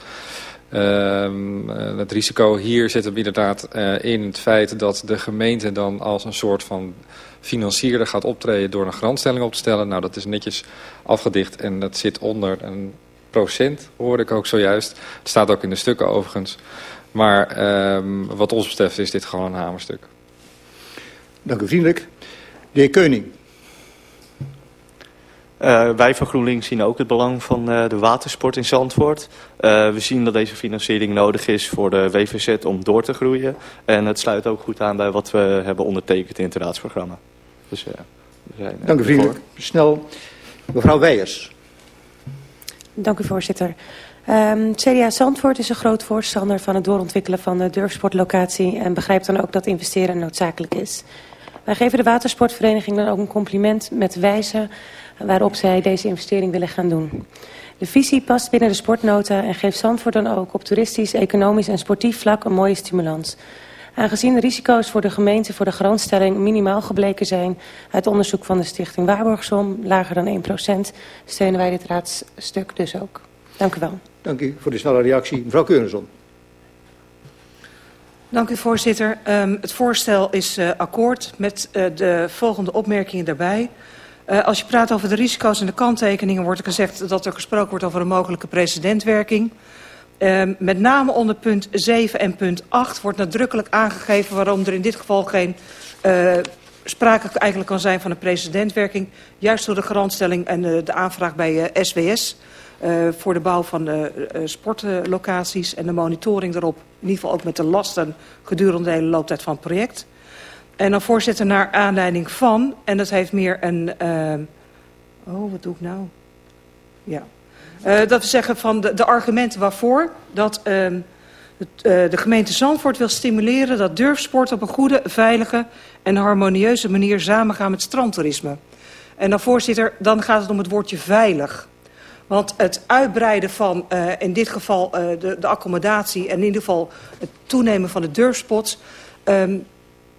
Ehm, eh, het risico hier zit hem inderdaad eh, in het feit dat de gemeente dan als een soort van financierder gaat optreden door een garantstelling op te stellen. Nou, dat is netjes afgedicht en dat zit onder een procent, hoorde ik ook zojuist. Het staat ook in de stukken overigens. Maar ehm, wat ons betreft is dit gewoon een hamerstuk. Dank u vriendelijk. De heer Keuning. Uh, wij van GroenLinks zien ook het belang van uh, de watersport in Zandvoort. Uh, we zien dat deze financiering nodig is voor de WVZ om door te groeien. En het sluit ook goed aan bij wat we hebben ondertekend in het raadsprogramma. Dus, we zijn, Dank u vriendelijk. Snel. Mevrouw Weijers. Dank u voorzitter. Um, CDA Zandvoort is een groot voorstander van het doorontwikkelen van de durfsportlocatie en begrijpt dan ook dat investeren noodzakelijk is. Wij geven de watersportvereniging dan ook een compliment met wijze waarop zij deze investering willen gaan doen. De visie past binnen de sportnota en geeft Zandvoort dan ook op toeristisch, economisch en sportief vlak een mooie stimulans. Aangezien de risico's voor de gemeente voor de garantstelling minimaal gebleken zijn uit onderzoek van de stichting Waarborgsom, lager dan 1%, steunen wij dit raadstuk dus ook. Dank u wel. Dank u voor de snelle reactie. Mevrouw Keurenson. Dank u voorzitter. Um, het voorstel is uh, akkoord met uh, de volgende opmerkingen daarbij. Uh, als je praat over de risico's en de kanttekeningen wordt er gezegd dat er gesproken wordt over een mogelijke precedentwerking. Uh, met name onder punt 7 en punt 8 wordt nadrukkelijk aangegeven waarom er in dit geval geen uh, sprake eigenlijk kan zijn van een precedentwerking. Juist door de garantstelling en uh, de aanvraag bij SWS voor de bouw van sportlocaties en de monitoring daarop. In ieder geval ook met de lasten gedurende de hele looptijd van het project. En dan voorzitter naar aanleiding van, en dat heeft meer een... Uh, oh, wat doe ik nou? Ja. Uh, dat we zeggen van de, de argumenten waarvoor dat uh, het, uh, de gemeente Zandvoort wil stimuleren dat durfsport op een goede, veilige en harmonieuze manier samengaan met strandtoerisme. En dan voorzitter, dan gaat het om het woordje veilig. Want het uitbreiden van in dit geval de, de accommodatie en in ieder geval het toenemen van de durfspots... Um,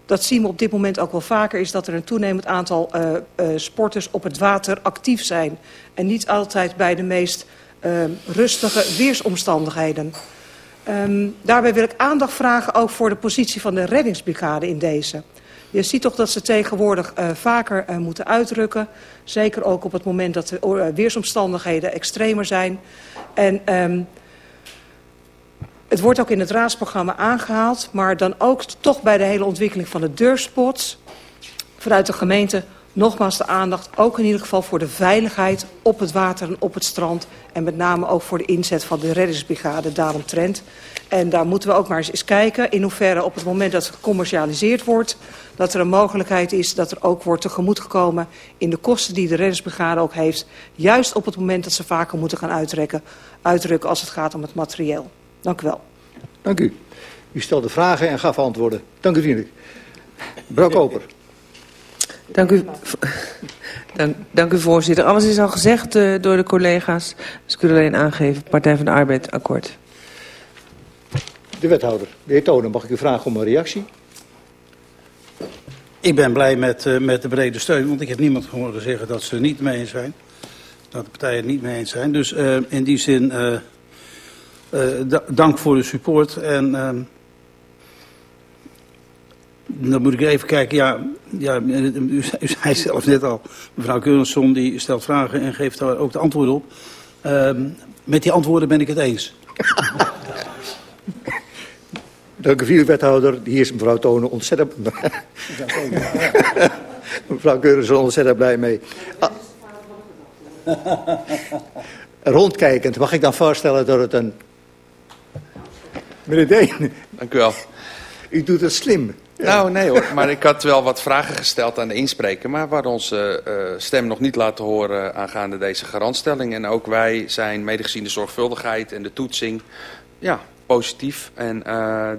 dat zien we op dit moment ook wel vaker, is dat er een toenemend aantal uh, uh, sporters op het water actief zijn. En niet altijd bij de meest uh, rustige weersomstandigheden. Um, daarbij wil ik aandacht vragen ook voor de positie van de reddingsbrigade in deze. Je ziet toch dat ze tegenwoordig uh, vaker uh, moeten uitrukken. Zeker ook op het moment dat de weersomstandigheden extremer zijn. En um, het wordt ook in het raadsprogramma aangehaald. Maar dan ook toch bij de hele ontwikkeling van de durfspots. Vanuit de gemeente nogmaals de aandacht. Ook in ieder geval voor de veiligheid op het water en op het strand. En met name ook voor de inzet van de reddingsbrigade daaromtrent. En daar moeten we ook maar eens kijken in hoeverre op het moment dat het gecommercialiseerd wordt... dat er een mogelijkheid is dat er ook wordt tegemoetgekomen in de kosten die de reddingsbrigade ook heeft. Juist op het moment dat ze vaker moeten gaan uitrekken, uitrukken als het gaat om het materieel. Dank u wel. Dank u. U stelde vragen en gaf antwoorden. Dank u vriendelijk. Mevrouw Koper. Dank u, dank, dank u voorzitter. Alles is al gezegd uh, door de collega's. Dus ik wil alleen aangeven, Partij van de Arbeid, akkoord. De wethouder, de heer Tonen, mag ik u vragen om een reactie? Ik ben blij met, uh, met de brede steun, want ik heb niemand gehoord zeggen dat ze er niet mee eens zijn. Dat de partijen het niet mee eens zijn. Dus uh, in die zin, uh, dank voor de support. En dan moet ik even kijken, ja, ja u, u zei zelf net al, mevrouw Keurenson die stelt vragen en geeft daar ook de antwoorden op. met die antwoorden ben ik het eens. Dank u, vier wethouder. Hier is mevrouw Tonen ontzettend... mevrouw Keurenson ontzettend blij mee. Ah. Rondkijkend, mag ik dan voorstellen dat het een Meneer Deen. Dank u wel. U doet het slim. Nou, nee hoor. Maar ik had wel wat vragen gesteld aan de inspreker. Maar waar onze uh, stem nog niet laten horen aangaande deze garantstelling. En ook wij zijn, medegezien de zorgvuldigheid en de toetsing, ja, positief. En uh,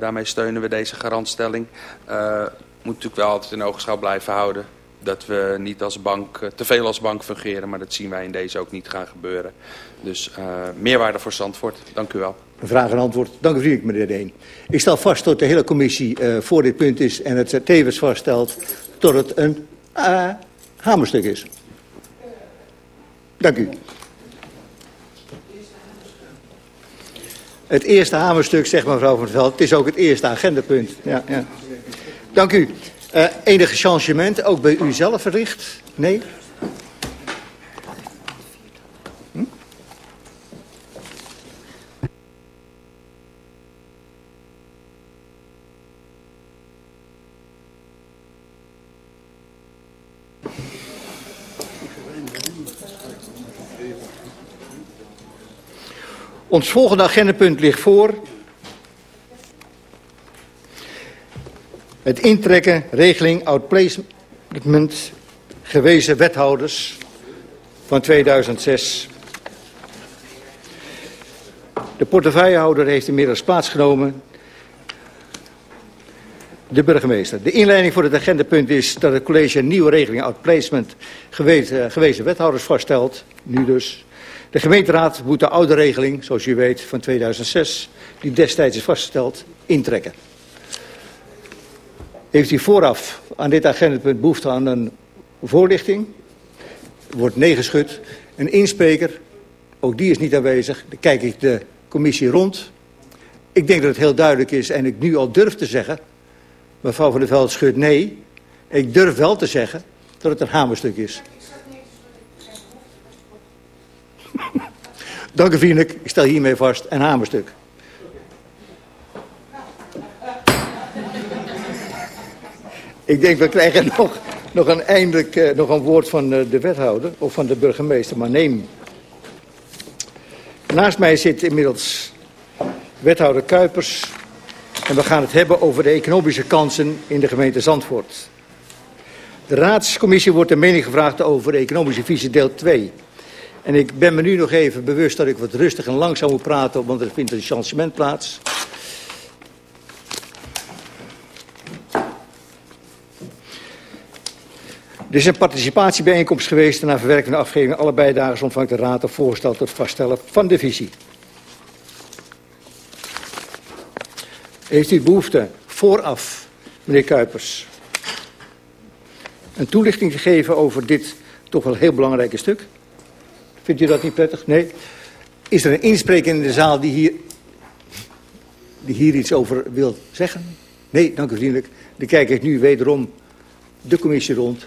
daarmee steunen we deze garantstelling. Uh, moet natuurlijk wel altijd in oogschouw blijven houden. Dat we niet als bank, te veel als bank fungeren. Maar dat zien wij in deze ook niet gaan gebeuren. Dus meerwaarde voor Zandvoort. Dank u wel. Vraag en antwoord. Dank u vriendelijk, meneer Deen. Ik stel vast dat de hele commissie uh, voor dit punt is en het tevens vaststelt tot het een uh, hamerstuk is. Dank u. Het eerste hamerstuk, zegt mevrouw van der Veld. Het is ook het eerste agendapunt. Ja, ja. Dank u. Uh, enige changement, ook bij u zelf verricht? Nee? Ons volgende agendapunt ligt voor. Het intrekken, regeling, outplacement, gewezen wethouders van 2006. De portefeuillehouder heeft inmiddels plaatsgenomen. De burgemeester. De inleiding voor het agendapunt is dat het college een nieuwe regeling outplacement gewezen, gewezen wethouders vaststelt. Nu dus. De gemeenteraad moet de oude regeling, zoals u weet, van 2006, die destijds is vastgesteld, intrekken. Heeft u vooraf aan dit agendapunt behoefte aan een voorlichting? Wordt neergeschud. Een inspreker, ook die is niet aanwezig. Dan kijk ik de commissie rond. Ik denk dat het heel duidelijk is en ik nu al durf te zeggen... mevrouw van der Veld schudt nee. Ik durf wel te zeggen dat het een hamerstuk is. Dank u vriendelijk. Ik stel hiermee vast een hamerstuk. Ik denk, we krijgen nog, nog een eindelijk uh, nog een woord van uh, de wethouder of van de burgemeester, maar neem. Naast mij zit inmiddels wethouder Kuipers. En we gaan het hebben over de economische kansen in de gemeente Zandvoort. De raadscommissie wordt een mening gevraagd over de economische visie deel 2. En ik ben me nu nog even bewust dat ik wat rustig en langzaam moet praten, want er vindt een changement plaats. Er is een participatiebijeenkomst geweest en na verwerking en afgeving alle bijdragers ontvangt de Raad een voorstel tot vaststellen van de visie. Heeft u behoefte vooraf, meneer Kuipers, een toelichting te geven over dit toch wel heel belangrijke stuk? Vindt u dat niet prettig? Nee? Is er een inspreker in de zaal die hier, die hier iets over wil zeggen? Nee, dank u vriendelijk. Dan kijk ik nu wederom de commissie rond.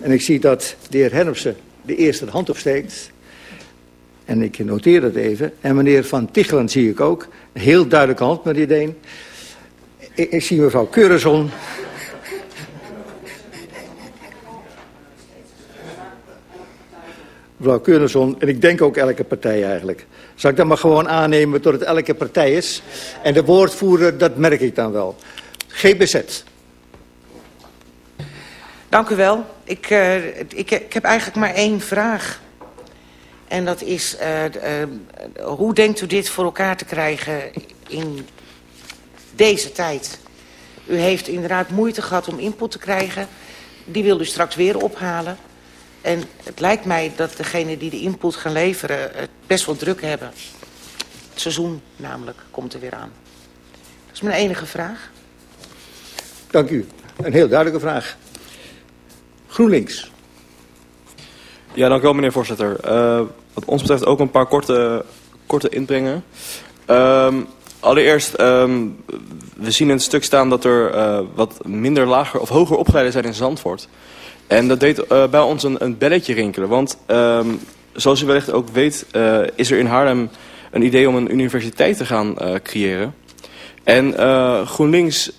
En ik zie dat de heer Hermsen de eerste hand opsteekt. En ik noteer dat even. En meneer Van Tichelen zie ik ook. Heel duidelijke hand, meneer Deen. Ik, ik zie mevrouw Keurenson. Mevrouw Keurneson, en ik denk ook elke partij eigenlijk. Zal ik dat maar gewoon aannemen tot het elke partij is? En de woordvoerder, dat merk ik dan wel. GBZ. Dank u wel. Ik, uh, ik, ik heb eigenlijk maar één vraag. En dat is, uh, uh, hoe denkt u dit voor elkaar te krijgen in deze tijd? U heeft inderdaad moeite gehad om input te krijgen. Die wil u straks weer ophalen. En het lijkt mij dat degenen die de input gaan leveren het best wel druk hebben. Het seizoen namelijk komt er weer aan. Dat is mijn enige vraag. Dank u. Een heel duidelijke vraag. GroenLinks. Ja, dank u wel meneer voorzitter. Uh, wat ons betreft ook een paar korte, korte inbrengen. Um, allereerst, um, we zien in het stuk staan dat er uh, wat minder lager of hoger opgeleiden zijn in Zandvoort. En dat deed uh, bij ons een, een, belletje rinkelen. Want um, zoals u wellicht ook weet, uh, is er in Haarlem een idee om een universiteit te gaan creëren. En GroenLinks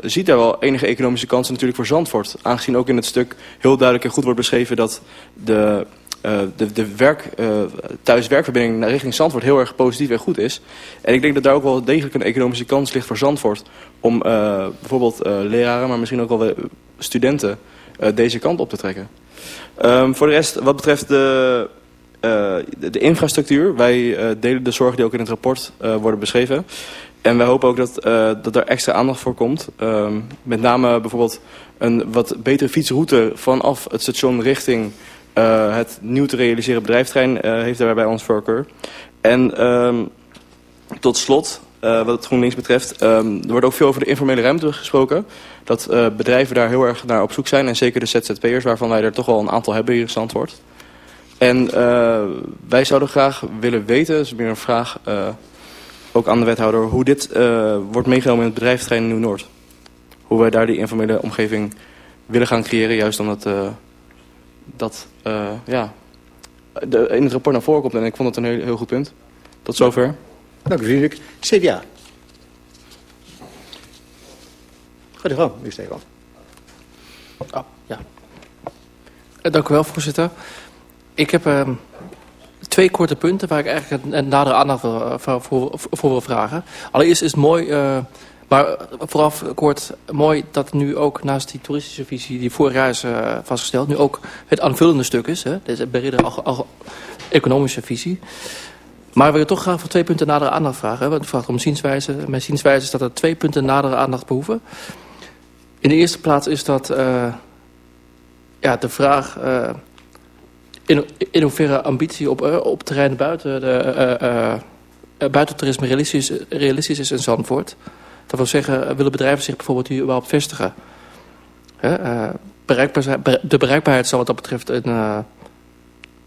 ziet daar wel enige economische kansen natuurlijk voor Zandvoort. Aangezien ook in het stuk heel duidelijk en goed wordt beschreven dat de eh, de, de werk, uh, thuis-werkverbinding naar richting Zandvoort heel erg positief en goed is. En ik denk dat daar ook wel degelijk een economische kans ligt voor Zandvoort. Om uh, bijvoorbeeld leraren, maar misschien ook wel studenten deze kant op te trekken. Um, voor de rest, wat betreft de, de, infrastructuur. Wij delen de zorgen die ook in het rapport worden beschreven. En wij hopen ook dat, dat er extra aandacht voor komt. Um, met name bijvoorbeeld een wat betere fietsroute vanaf het station richting uh, het nieuw te realiseren bedrijfterrein uh, heeft daarbij ons voorkeur. En um, tot slot, uh, wat het GroenLinks betreft, um, er wordt ook veel over de informele ruimte gesproken. Dat bedrijven daar heel erg naar op zoek zijn. En zeker de ZZP'ers, waarvan wij er toch wel een aantal hebben hier in Zandvoort. En wij zouden graag willen weten, dat is meer een vraag ook aan de wethouder, hoe dit wordt meegenomen in het bedrijfterrein Nieuw-Noord. Hoe wij daar die informele omgeving willen gaan creëren, juist omdat dat uh, ja, de, in het rapport naar voren komt. En ik vond het een heel, heel goed punt. Tot zover. Dank u vriendelijk. CDA. Ga de gang, meneer Stefan. Oh, ja. Eh, dank u wel, voorzitter. Ik heb uh, twee korte punten waar ik eigenlijk een, een nadere aandacht voor, voor, voor, wil vragen. Allereerst is het mooi... Uh, maar vooraf kort mooi dat nu ook naast die toeristische visie die vorig jaar is uh, vastgesteld, nu ook het aanvullende stuk is. Hè? Al, al, economische visie. Maar ik wil toch graag voor twee punten nadere aandacht vragen. Want ik vraag om zienswijze. Mijn zienswijze is dat er twee punten nadere aandacht behoeven. In de eerste plaats is dat ja, de vraag uh, in, in hoeverre ambitie op, op terreinen buiten, de, buiten toerisme realistisch, realistisch is in Zandvoort. Dat wil zeggen, willen bedrijven zich bijvoorbeeld hier überhaupt vestigen? Hè? Uh, de bereikbaarheid zal wat dat betreft een, uh,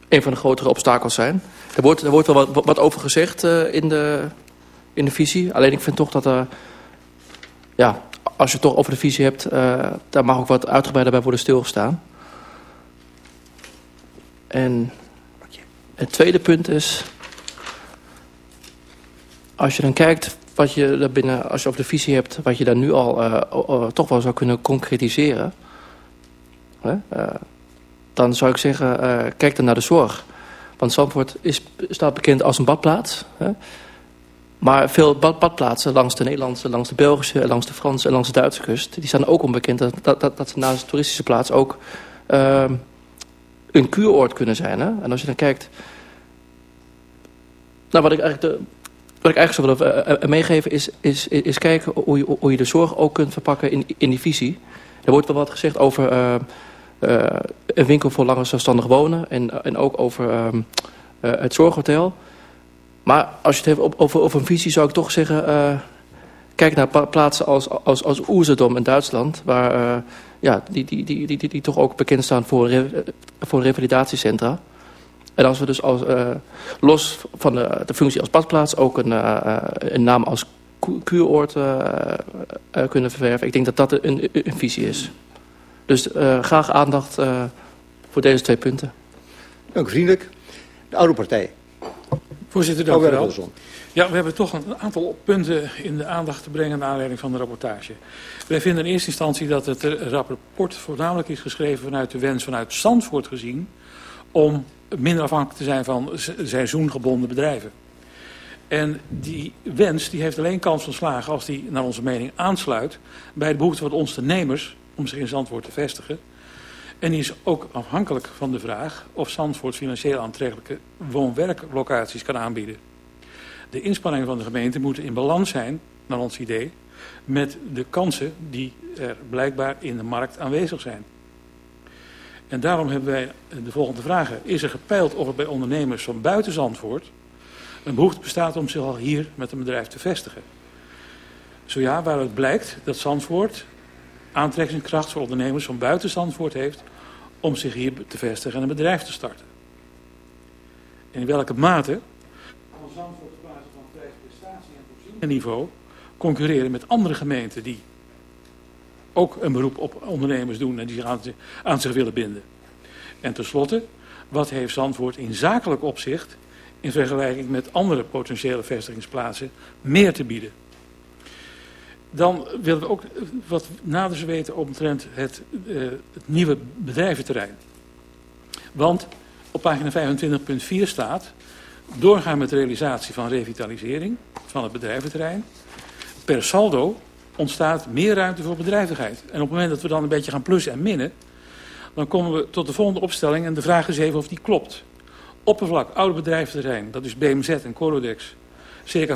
een van de grotere obstakels zijn. Er wordt, er wordt wel wat, wat over gezegd uh, in, de, in de visie. Alleen ik vind toch dat ja, als je het toch over de visie hebt... daar mag ook wat uitgebreider bij worden stilgestaan. En het tweede punt is... Als je dan kijkt wat je daar binnen, als je over de visie hebt, wat je daar nu al uh, toch wel zou kunnen concretiseren. Uh, dan zou ik zeggen, kijk dan naar de zorg. Want Zandvoort is, staat bekend als een badplaats. Maar veel bad, badplaatsen langs de Nederlandse, langs de Belgische, langs de Franse en langs de Duitse kust... die staan ook onbekend dat, dat, dat, dat ze naast de toeristische plaats ook ehm, een kuuroord kunnen zijn. Hè? En als je dan kijkt... Nou, wat ik eigenlijk de, wat ik eigenlijk zou willen uh, meegeven is, is, is kijken hoe je, de zorg ook kunt verpakken in, in die visie. Er wordt wel wat gezegd over een winkel voor langer zelfstandig wonen en, en ook over uh, het zorghotel. Maar als je het hebt over, over een visie zou ik toch zeggen... kijk naar plaatsen als, als, als in Duitsland... waar ja, die, die, die, die, die, die, toch ook bekend staan voor, voor revalidatiecentra... En als we dus als, uh, los van de, de, functie als badplaats ook een, uh, een naam als kuuroord uh, kunnen verwerven. Ik denk dat dat een, een visie is. Dus graag aandacht voor deze twee punten. Dank u vriendelijk. De oude partij. Voorzitter, dank u wel. Ja, we hebben toch een aantal punten in de aandacht te brengen naar aanleiding van de rapportage. Wij vinden in eerste instantie dat het rapport voornamelijk is geschreven vanuit de wens vanuit Zandvoort gezien om minder afhankelijk te zijn van seizoengebonden bedrijven. En die wens die heeft alleen kans van slagen als die naar onze mening aansluit bij de behoefte van onze nemers om zich in Zandvoort te vestigen. En die is ook afhankelijk van de vraag of Zandvoort financieel aantrekkelijke woon-werklocaties kan aanbieden. De inspanningen van de gemeente moeten in balans zijn, naar ons idee, met de kansen die er blijkbaar in de markt aanwezig zijn. En daarom hebben wij de volgende vragen. Is er gepeild of er bij ondernemers van buiten Zandvoort een behoefte bestaat om zich al hier met een bedrijf te vestigen? Zo ja, waaruit blijkt dat Zandvoort aantrekkingskracht voor ondernemers van buiten Zandvoort heeft om zich hier te vestigen en een bedrijf te starten. En in welke mate kan Zandvoort op basis van prestatie en voorzieningenniveau concurreren met andere gemeenten die ook een beroep op ondernemers doen en die zich aan, aan zich willen binden. En tenslotte, wat heeft Zandvoort in zakelijk opzicht in vergelijking met andere potentiële vestigingsplaatsen meer te bieden? Dan willen we ook wat nader weten omtrent het, uh, het nieuwe bedrijventerrein. Want op pagina 25.4 staat... doorgaan met realisatie van revitalisering van het bedrijventerrein. Per saldo ontstaat meer ruimte voor bedrijvigheid. En op het moment dat we dan een beetje gaan plussen en minnen... dan komen we tot de volgende opstelling en de vraag is even of die klopt. Oppervlak, oude bedrijventerrein, dat is BMZ en Corodex... circa